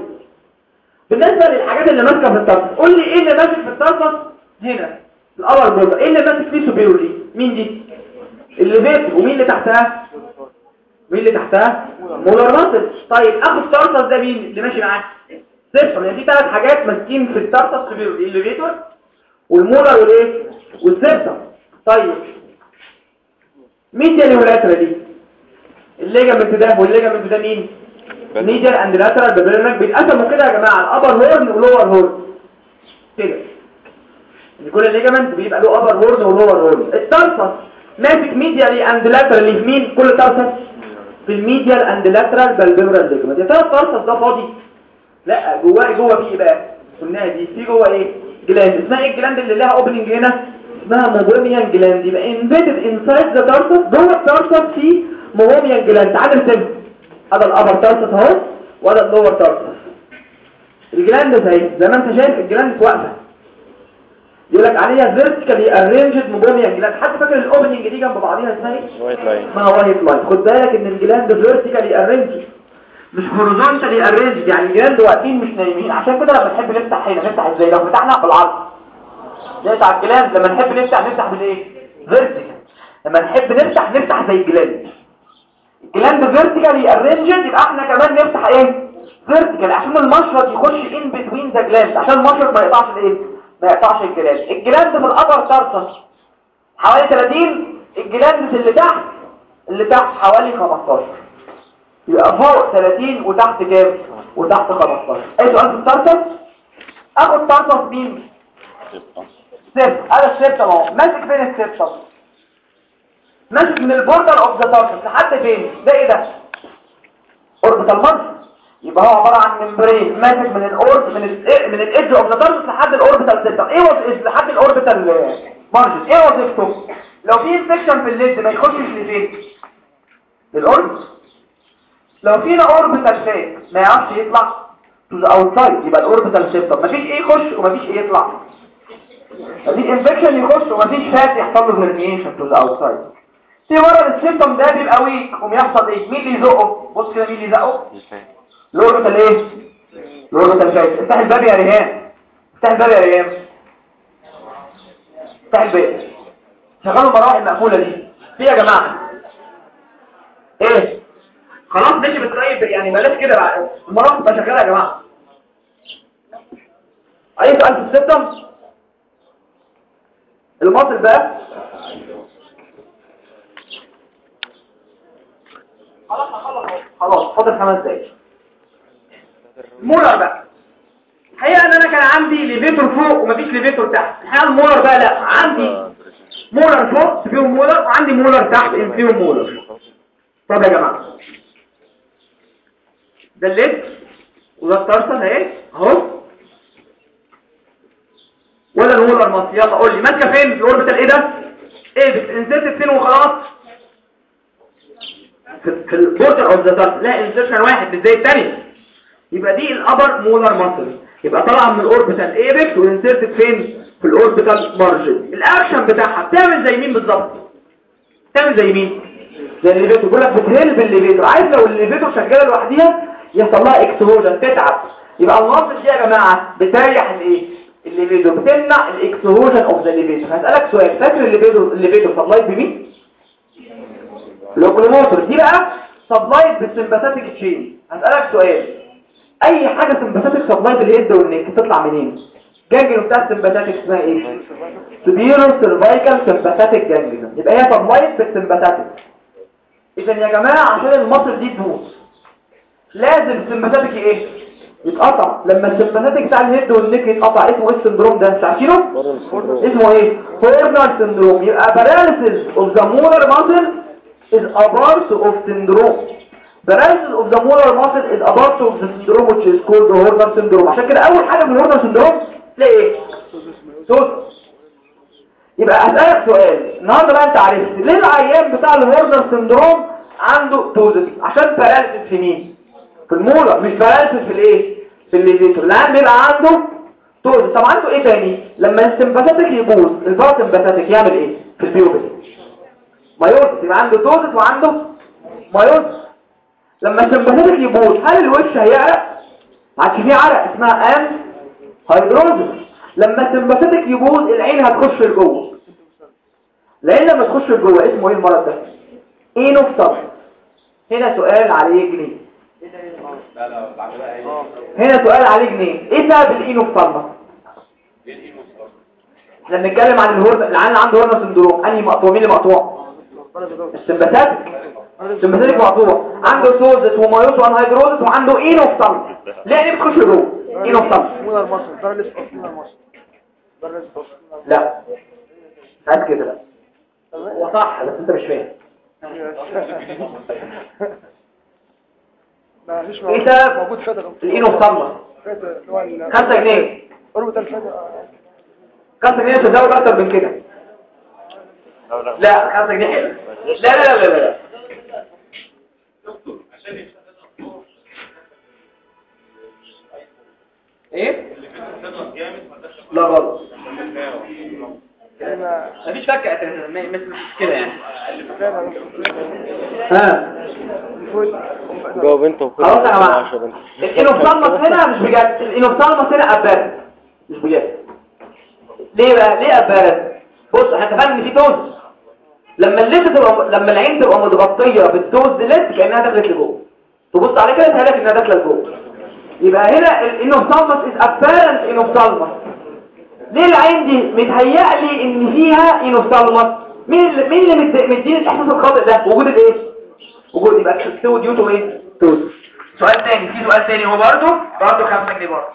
بالنسبة للحاجات اللي ماسكة في ال tarsus قول لي إيه اللي ماسك في ال tarsus هنا. الأول بوردة إيه اللي ماسك فيه superiorly مين دي؟ اللي فيت. ومين اللي تحتها؟ مين اللي تحتها؟ مولر ماسل طيب أخو التارسس ده مين؟ اللي ماشي معاه. صفر. يعني في ثلاث حاجات ماسكين في التارسس سوبيرولي اللي فيتور والمولر والإيه؟ والسيرتر طيب. مين دي؟ الولاترة دي الليجامنت ده والليجامنت ده مين؟ ميديال اند لاترال بابيلونك بيتقسموا كده يا جماعة. الأبر هورن ولور هورن كده. ان كل ال ligament بيبقى له upper horn و lower horn ال tarsus ماسك medially and lateral في مين؟ كل tarsus. في ال medial and lateral palpebral ligament يا ترى ال tarsus ده فاضي. لا جواه جوه فيه إيه بقى؟ قلناها دي في جوه إيه؟ gland. اسمها إيه ال gland اللي لها opening هنا؟ اسمها meibomian gland يبقى embedded inside the tarsus جوه ال tarsus في meibomian gland تعال نرسمها هذا ال upper tarsus أهو وهذا ال lower tarsus ال gland زي زي ما أنت شايف ال gland واقفة. يقول لك عليها vertically arranged meibomian gland حد فاكر ال opening دي جنب بعضيها اسمها إيه ما هو white line خد بالك إن ال gland vertically arranged مش horizontally arranged يعني ال gland واقفين مش نايمين. عشان كده لما نحب نفتح هنا نفتح إزاي؟ لو فتحنا بالعرض نفتح ال gland لما نحب نفتح نفتح بالإيه؟ vertical لما نحب نفتح نفتح زي ال gland. ال gland vertically arranged يبقى إحنا كمان نفتح إيه؟ vertical عشان المشرط يخش in between the gland عشان المشرط ما يقطعش الإيه؟ ما يقطعش ال gland ال gland في ال upper tarsus حوالي 30 ال gland اللي تحت اللي تحت حوالي 15 يبقى فوق 30 وتحت كام؟ وتحت 15 أي سؤال في ال tarsus أخو ال tarsus مين؟ septum أنا ال septum أهو. ماسك فين ال septum ماسك من ال border of the tarsus لحد فين؟ ده إيه ده؟ orbital margin يبقى هو عبارة عن membrane ماسك من ال orb من ال من ال edge of the tarsus لحد ال orbital septum إيه وظيفته لحد ال orbital margin إيه وظيفته لو في infection في ال lid ما يخشش لفين؟ لل orbit. لو فينا orbital fat ما يعرفش يطلع to the outside يبقى ال orbital septum مفيش إيه يخش ومفيش إيه يطلع؟ مفيش infection يخش ومفيش fat يحصل له herniation to the outside في مرة ال septum ده بيبقى weak ويحصل إيه؟ مين اللي يزقه؟ بص كده مين اللي يزقه؟ ال orbital إيه ال orbital fat افتح الباب يا ريهام. افتح الباب يا ريهام. افتح الباب. شغلوا المراوح المقفولة دي. في يا جماعة. إيه؟ خلاص ماشي بتقيب يعني بلاش كده بقى. المراوح تبقى شغالة يا جماعة. أي سؤال في السيستم؟ المصل بقى خلاص خلاص خلاص فاضل خمس دقايق. مولر بقى. الحقيقة إن أنا كان عندي ليفيتور فوق ومفيش ليفيتور تحت. الحقيقة المولر بقى لا. عندي مولر فوق فيهم مولر وعندي مولر تحت فيهم مولر. طب يا جماعة. ده ال lid وده ال tarsal اهي أهو. ولا المولر يلا قول لي. ماسكة فين؟ في ال orbital إيه ده؟ إيه؟ بتنزلت فين وخلاص؟ في ال border of the لا insertion واحد مش زي الثاني يبقى دي ال upper Muller muscle. يبقى طالعه من الاوربيتال ايبكس وانسيرتد فين؟ في الاوربيتال مارجن الأكشن بتاعها بتعمل زي مين بالظبط؟ بتعمل زي مين؟ زي الليفيتور بيقول لك بتهلب الليفيتور عايز لو الليفيتور شغالة لوحديها يحصل لها اكسهوجن تتعب. يبقى ال muscle دي يا جماعة بتريح الايه ال levator بتمنع ال exhaustion of the levator هسألك سؤال. فاكر الليفيتور الليفيتور سبلاي بمين؟ الاوكلوموتور دي بقى سبلايد بالسمباثيك تشين هسألك سؤال. أي حاجة sympathetic supplied ال head وال neck تطلع منين؟ جانجلو بتاع السمباثيك اسمها إيه؟ superior cervical sympathetic ganglion يبقى هي supplied بال sympathetic إذا يا جماعة عشان ال muscle دي تموت لازم ال sympathetic إيه؟ يتقطع. لما ال sympathetic بتاع ال head وال neck يتقطع اسمه إيه ال syndrome ده؟ انت عارفينه؟ اسمه إيه؟ Horner syndrome يبقى paralysis of the Muller muscle is a part of syndrome. Paralysis of the Muller muscle is a part of the syndrome which is called the Horner syndrome. عشان كده أول حاجة من ال Horner syndrome تلاقي إيه؟ ptosis يبقى أسألك سؤال النهاردة بقى أنت عرفت ليه العيان بتاع ال Horner syndrome عنده ptosis عشان paralysis في مين؟ في المولر مش paralysis في الإيه؟ في ال levator العيان بيبقى عنده ptosis طب عنده إيه تاني؟ لما ال sympathetic يبوظ ال parasympathetic يعمل إيه؟ في ال pupil miosis يبقى عنده ptosis وعنده miosis لما ال sympathetic يبوظ هل الوش هيعرق؟ ما عادش فيه عرق اسمها anhidrosis لما ال sympathetic يبوظ العين هتخش لجوه. العين لما تخش لجوه اسمه إيه المرض ده؟ enophthalmos هنا سؤال عليه جنيه. هنا سؤال عليه جنيه. إيه سبب ال enophthalmos إحنا بنتكلم عن الهورن العيان اللي عنده Horner syndrome. أنهي مقطوع؟ مين اللي مقطوع؟ ال sympathetic سمباثيك مقطوع عنده سوزس ومايوس وانهيدروزس وعنده اينوفتالمس ليه بتخش جوه درجة لا هات كده لا. هو صح بس انت مش فاهم إيه ده؟ موجود فاتر الاينوفتالمس فاتر اللي هو ال- 5 جنيه اوربيتال فاتر 5 جنيه تزود أكتر من كده لا 5 جنيه لا لا لا لا لا. إيه؟ لا غلط. مفيش فكة أساسا مش يعني. ها؟ جاوب انت وكل خلاص يا جماعة. الانوفتالمس هنا مش بجد. الانوفتالمس هنا ابارد مش بجد. ليه بقى؟ ليه apparent بص إحنا اتفقنا إن في ptosis لما ال lid تبقى لما العين تبقى متغطية بال ptosis lid كأنها دخلت لجوه تبص على كده تهيألك إنها داخلة لجوه يبقى هنا ال enophthalmos is apparent enophthalmos ليه العين دي متهيأ لي إن فيها enophthalmos مين اللي مين اللي مد- مديني الإحساس الخاطئ ده؟ وجود الايه وجود يبقى تو إيه توز سؤال تاني في سؤال تاني هو برضه؟ برضه 5 جنيه برضه.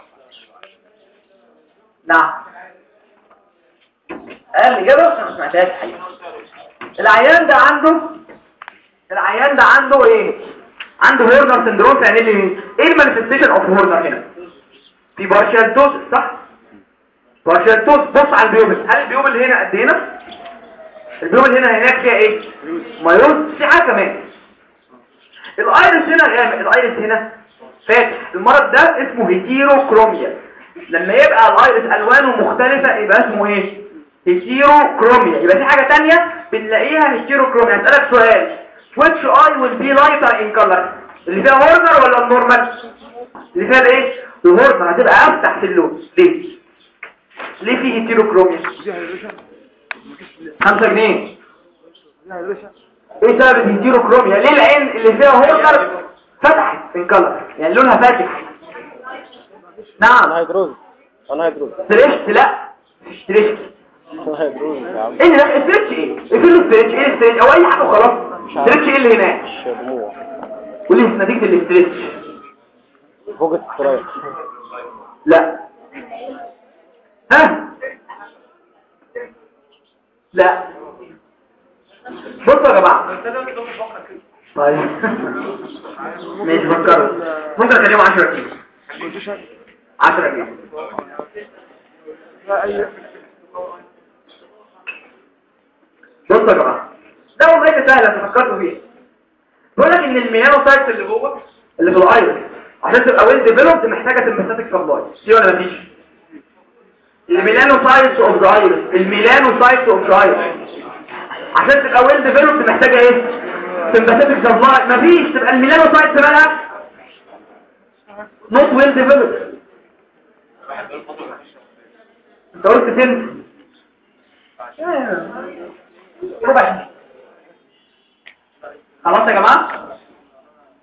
نعم. قال الإجابة بس أنا ما سمعتهاش الحقيقة. العيان ده عنده العيان ده عنده إيه؟ عنده Horner syndrome يعني لي إيه ال manifestation of Horner هنا؟ في partial ptosis صح؟ partial ptosis بص على ال pupil هل ال pupil هنا قد هنا؟ ال pupil هنا هناك فيها إيه؟ miosis. في حاجة كمان. ال iris هنا غامق. ال iris هنا فاتح المرض ده اسمه heterochromia. لما يبقى ال iris ألوانه مختلفة يبقى اسمه إيه؟ heterochromia يبقى في حاجة تانية بنلاقيها heterochromia هسألك سؤال. Which eye will be lighter in color اللي فيها هورنر ولا ال normal؟ اللي فيها إيه الهورنر هتبقى أفتح في اللون. ليه؟ ليه في heterochromia دي هيدروشن 5 جنيه. إيه سبب الهيتيروكروميا ليه العين اللي فيها هورنر فتحت ان كلر يعني لونها فاتح. نعم. هيدروز أنا هيدروز ستريشت لا. عم إيه ده ستريتش إيه؟ إيه له إيه ستريتش أو أي حاجة وخلاص. ستريتش إيه اللي هناك؟ دموع قولي نتيجة الاستريتش فوق السترايك لا. ها؟ لا. بصوا يا جماعة. طيب. ماشي فكروا. ممكن اكلمه 10 كيلو كونديشن 10 كيلو لا اي بصوا يا جماعة ده وظيفه سهله تفكروا فيها بيقول لك إن الميلانوسايتس اللي جوه اللي في ال iris عشان تبقى well developed محتاجة sympathetic supply دي ولا مفيش؟ ال melanocytes of the iris ال melanocytes of the iris عشان تبقى well developed محتاجة إيه؟ sympathetic supply مفيش. تبقى ال melanocytes مالها not well developed أنت قلت تنت ربع. خلاص يا جماعة؟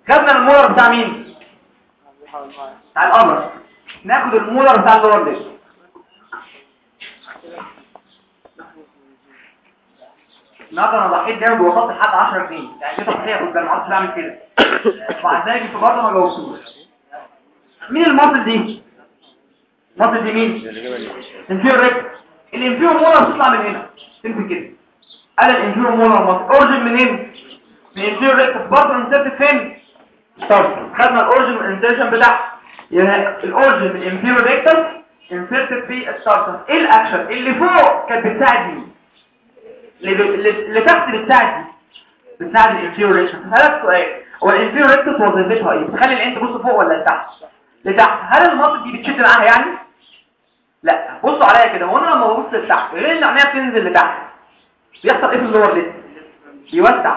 خدنا المولر بتاع مين؟ بتاع ال upper. ناخد المولر بتاع ال lower ده النهارده أنا ضحيت جامد ووصلت لحد 10 جنيه. يعني دي تضحيه كنت ما عرفتش أعمل كده. وبعد ذلك أنتوا برضه ما جاوبتوش. مين ال muscle دي؟ ال muscle دي مين؟ inferior rectus ال inferior Muller تطلع من هنا. تمسك كده. أنا ال inferior Muller muscle origin منين؟ من ال inferior rectus برضه inserted فين؟ طب خدنا ال origin وال insertion بتاعها يعني الاورجن من الانفيور ريكتس انسرتد في الستارتر إيه الأكشن؟ اللي فوق كانت بتساعد مين اللي, تحت بتساعد مين بتساعد ال inferior rectus هسألك سؤال هو ال inferior rectus وظيفتها إيه؟ تخلي العين تبص فوق ولا لتحت؟ لتحت. هل المنطقة دي بتشد معاها يعني؟ لا. بصوا عليا كده. هو أنا لما ببص لتحت غير إن عينيا بتنزل لتحت. بيحصل إيه في ال lower lid بيوسع.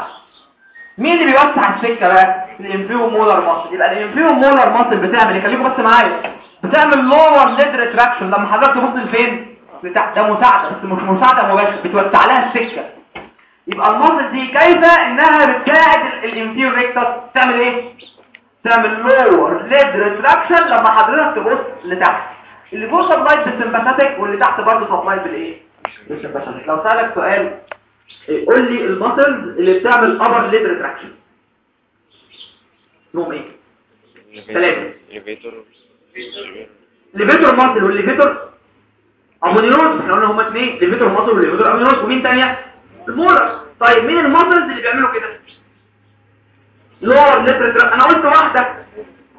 مين اللي بيوسع السكة بقى؟ ال inferior Muller muscle. يبقى ال inferior Muller muscle بتعمل خليكم بس معايا. بتعمل lower lid retraction لما حضرتك تبص لفين؟ لتحت ده مساعدة بس مش مساعدة مباشره بتوسع لها السكة. يبقى ال muscle دي كيف إنها بتساعد ال inferior rectus تعمل إيه؟ تعمل lower lid retraction لما حضرتك تبص لتحت. اللي فوق supplied بال sympathetic واللي تحت برضه supplied بالإيه؟ لو سألك سؤال إيه، قول لي ال muscles اللي بتعمل upper lid retraction اسمهم إيه؟ ثلاثة. levator levator muscle وال levator aponeurosis إحنا قلنا هما اثنين levator muscle وال levator aponeurosis ومين تانية؟ المولر طيب مين ال muscles اللي بيعملوا كده؟ lower lid أنا قلت واحدة.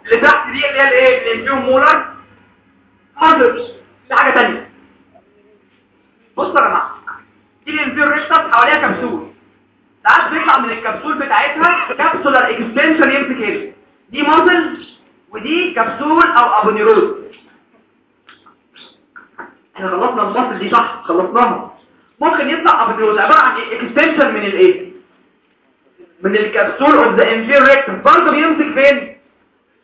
اللي تحت دي اللي هي الإيه؟ اللي فيهم Muller muscles في حاجة تانية. بصوا يا جماعة. فيهم rectus حواليها كبسول. ساعات بيطلع من الكبسول بتاعتها؟ capsular extension هنا دي muscle ودي كبسول أو aponeurosis إحنا خلصنا ال muscle دي صح؟ خلصناها. ممكن يطلع aponeurosis عبارة عن extension من الايه من ال capsule of the inferior rectus برضه بيمسك فين؟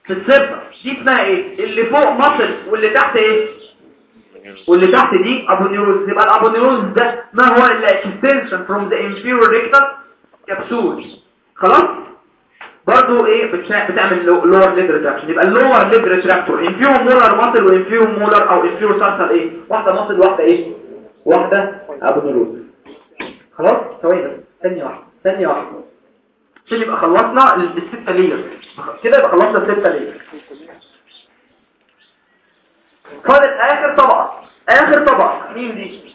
في السبتة دي اسمها إيه اللي فوق muscle واللي تحت إيه واللي تحت دي aponeurosis يبقى ال aponeurosis ده ما هو إلا extension from the inferior rectus capsule خلاص؟ برضو إيه بتعمل lower lid retraction يبقى ال lower lid retractor inferior Muller muscle و inferior Muller أو inferior tarsal إيه؟ واحدة muscle واحدة إيه؟ واحدة aponeurosis خلاص؟ ثواني بس. ثانية واحدة. ثانية واحدة. عشان يبقى خلصنا ال- الستة layer كده يبقى خلصنا الستة layer فاضل آخر طبقة آخر طبقة مين دي؟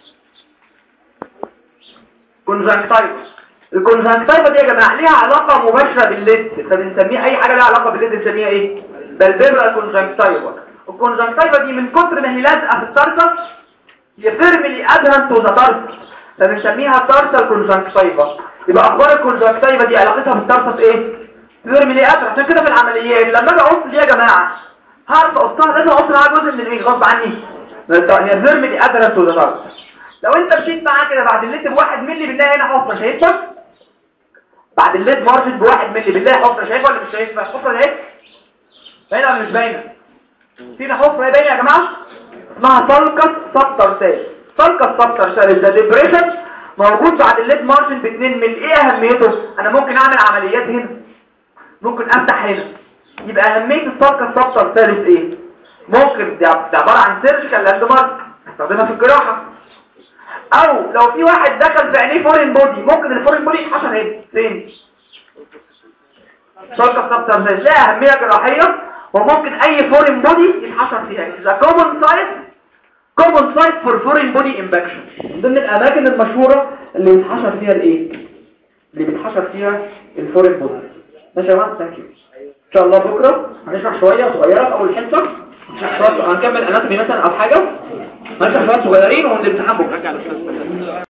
conjunctiva ال conjunctiva دي يا جماعة ليها علاقة مباشرة بال lid. فبنسميها أي حاجة ليها علاقة بال lid بنسميها إيه؟ palpebral conjunctiva ال conjunctiva دي من كتر ما هي لازقة في ال tarsus firmly adherent to the فبنسميها tarsal conjunctiva يبقى أخبار ال conjunctiva دي علاقتها بال tarsus إيه؟ firmly adherent عشان كده في العمليات لما أجي اقص دي يا جماعة هعرف اقصها لازم اقص معاها جزء من اللي غصب عني. هي firmly adherent to the tarsus لو أنت مشيت معاه كده بعد ال lid بواحد ملي بنلاقي هنا حفرة شايفها؟ بعد ال lid margin بواحد ملي بنلاقي حفرة شايفها ولا مش شايفها؟ الحفره دي اهي باينة ولا مش باينة؟ فينا حفرة باينة يا جماعة؟ اسمها sulcus subtarsalis. sulcus subtarsalis. ده depression موجود بعد ال lid margin ب 2 ملي. إيه أهميته؟ أنا ممكن أعمل عمليات هنا. ممكن أفتح هنا. يبقى أهمية ال sulcus subtarsalis إيه؟ ممكن ده عبارة عن surgical landmark. استخدمها في الجراحة. أو لو في واحد دخل في عينيه foreign body ممكن ال foreign body يتحشر هنا. فين؟ sulcus subtarsalis لها أهمية جراحية وممكن أي foreign body يتحشر فيها. إذا common site common site for foreign body impaction من ضمن الأماكن المشهورة اللي يتحشر فيها الإيه؟ اللي بيتحشر فيها ال foreign body ماشي يا جماعة thank you إن شاء الله بكرة. هنشرح شوية صغيرة في أول حصة. هنكمل anatomy مثلا أو حاجة. هنشرح شوية صغيرين والامتحان بكرة.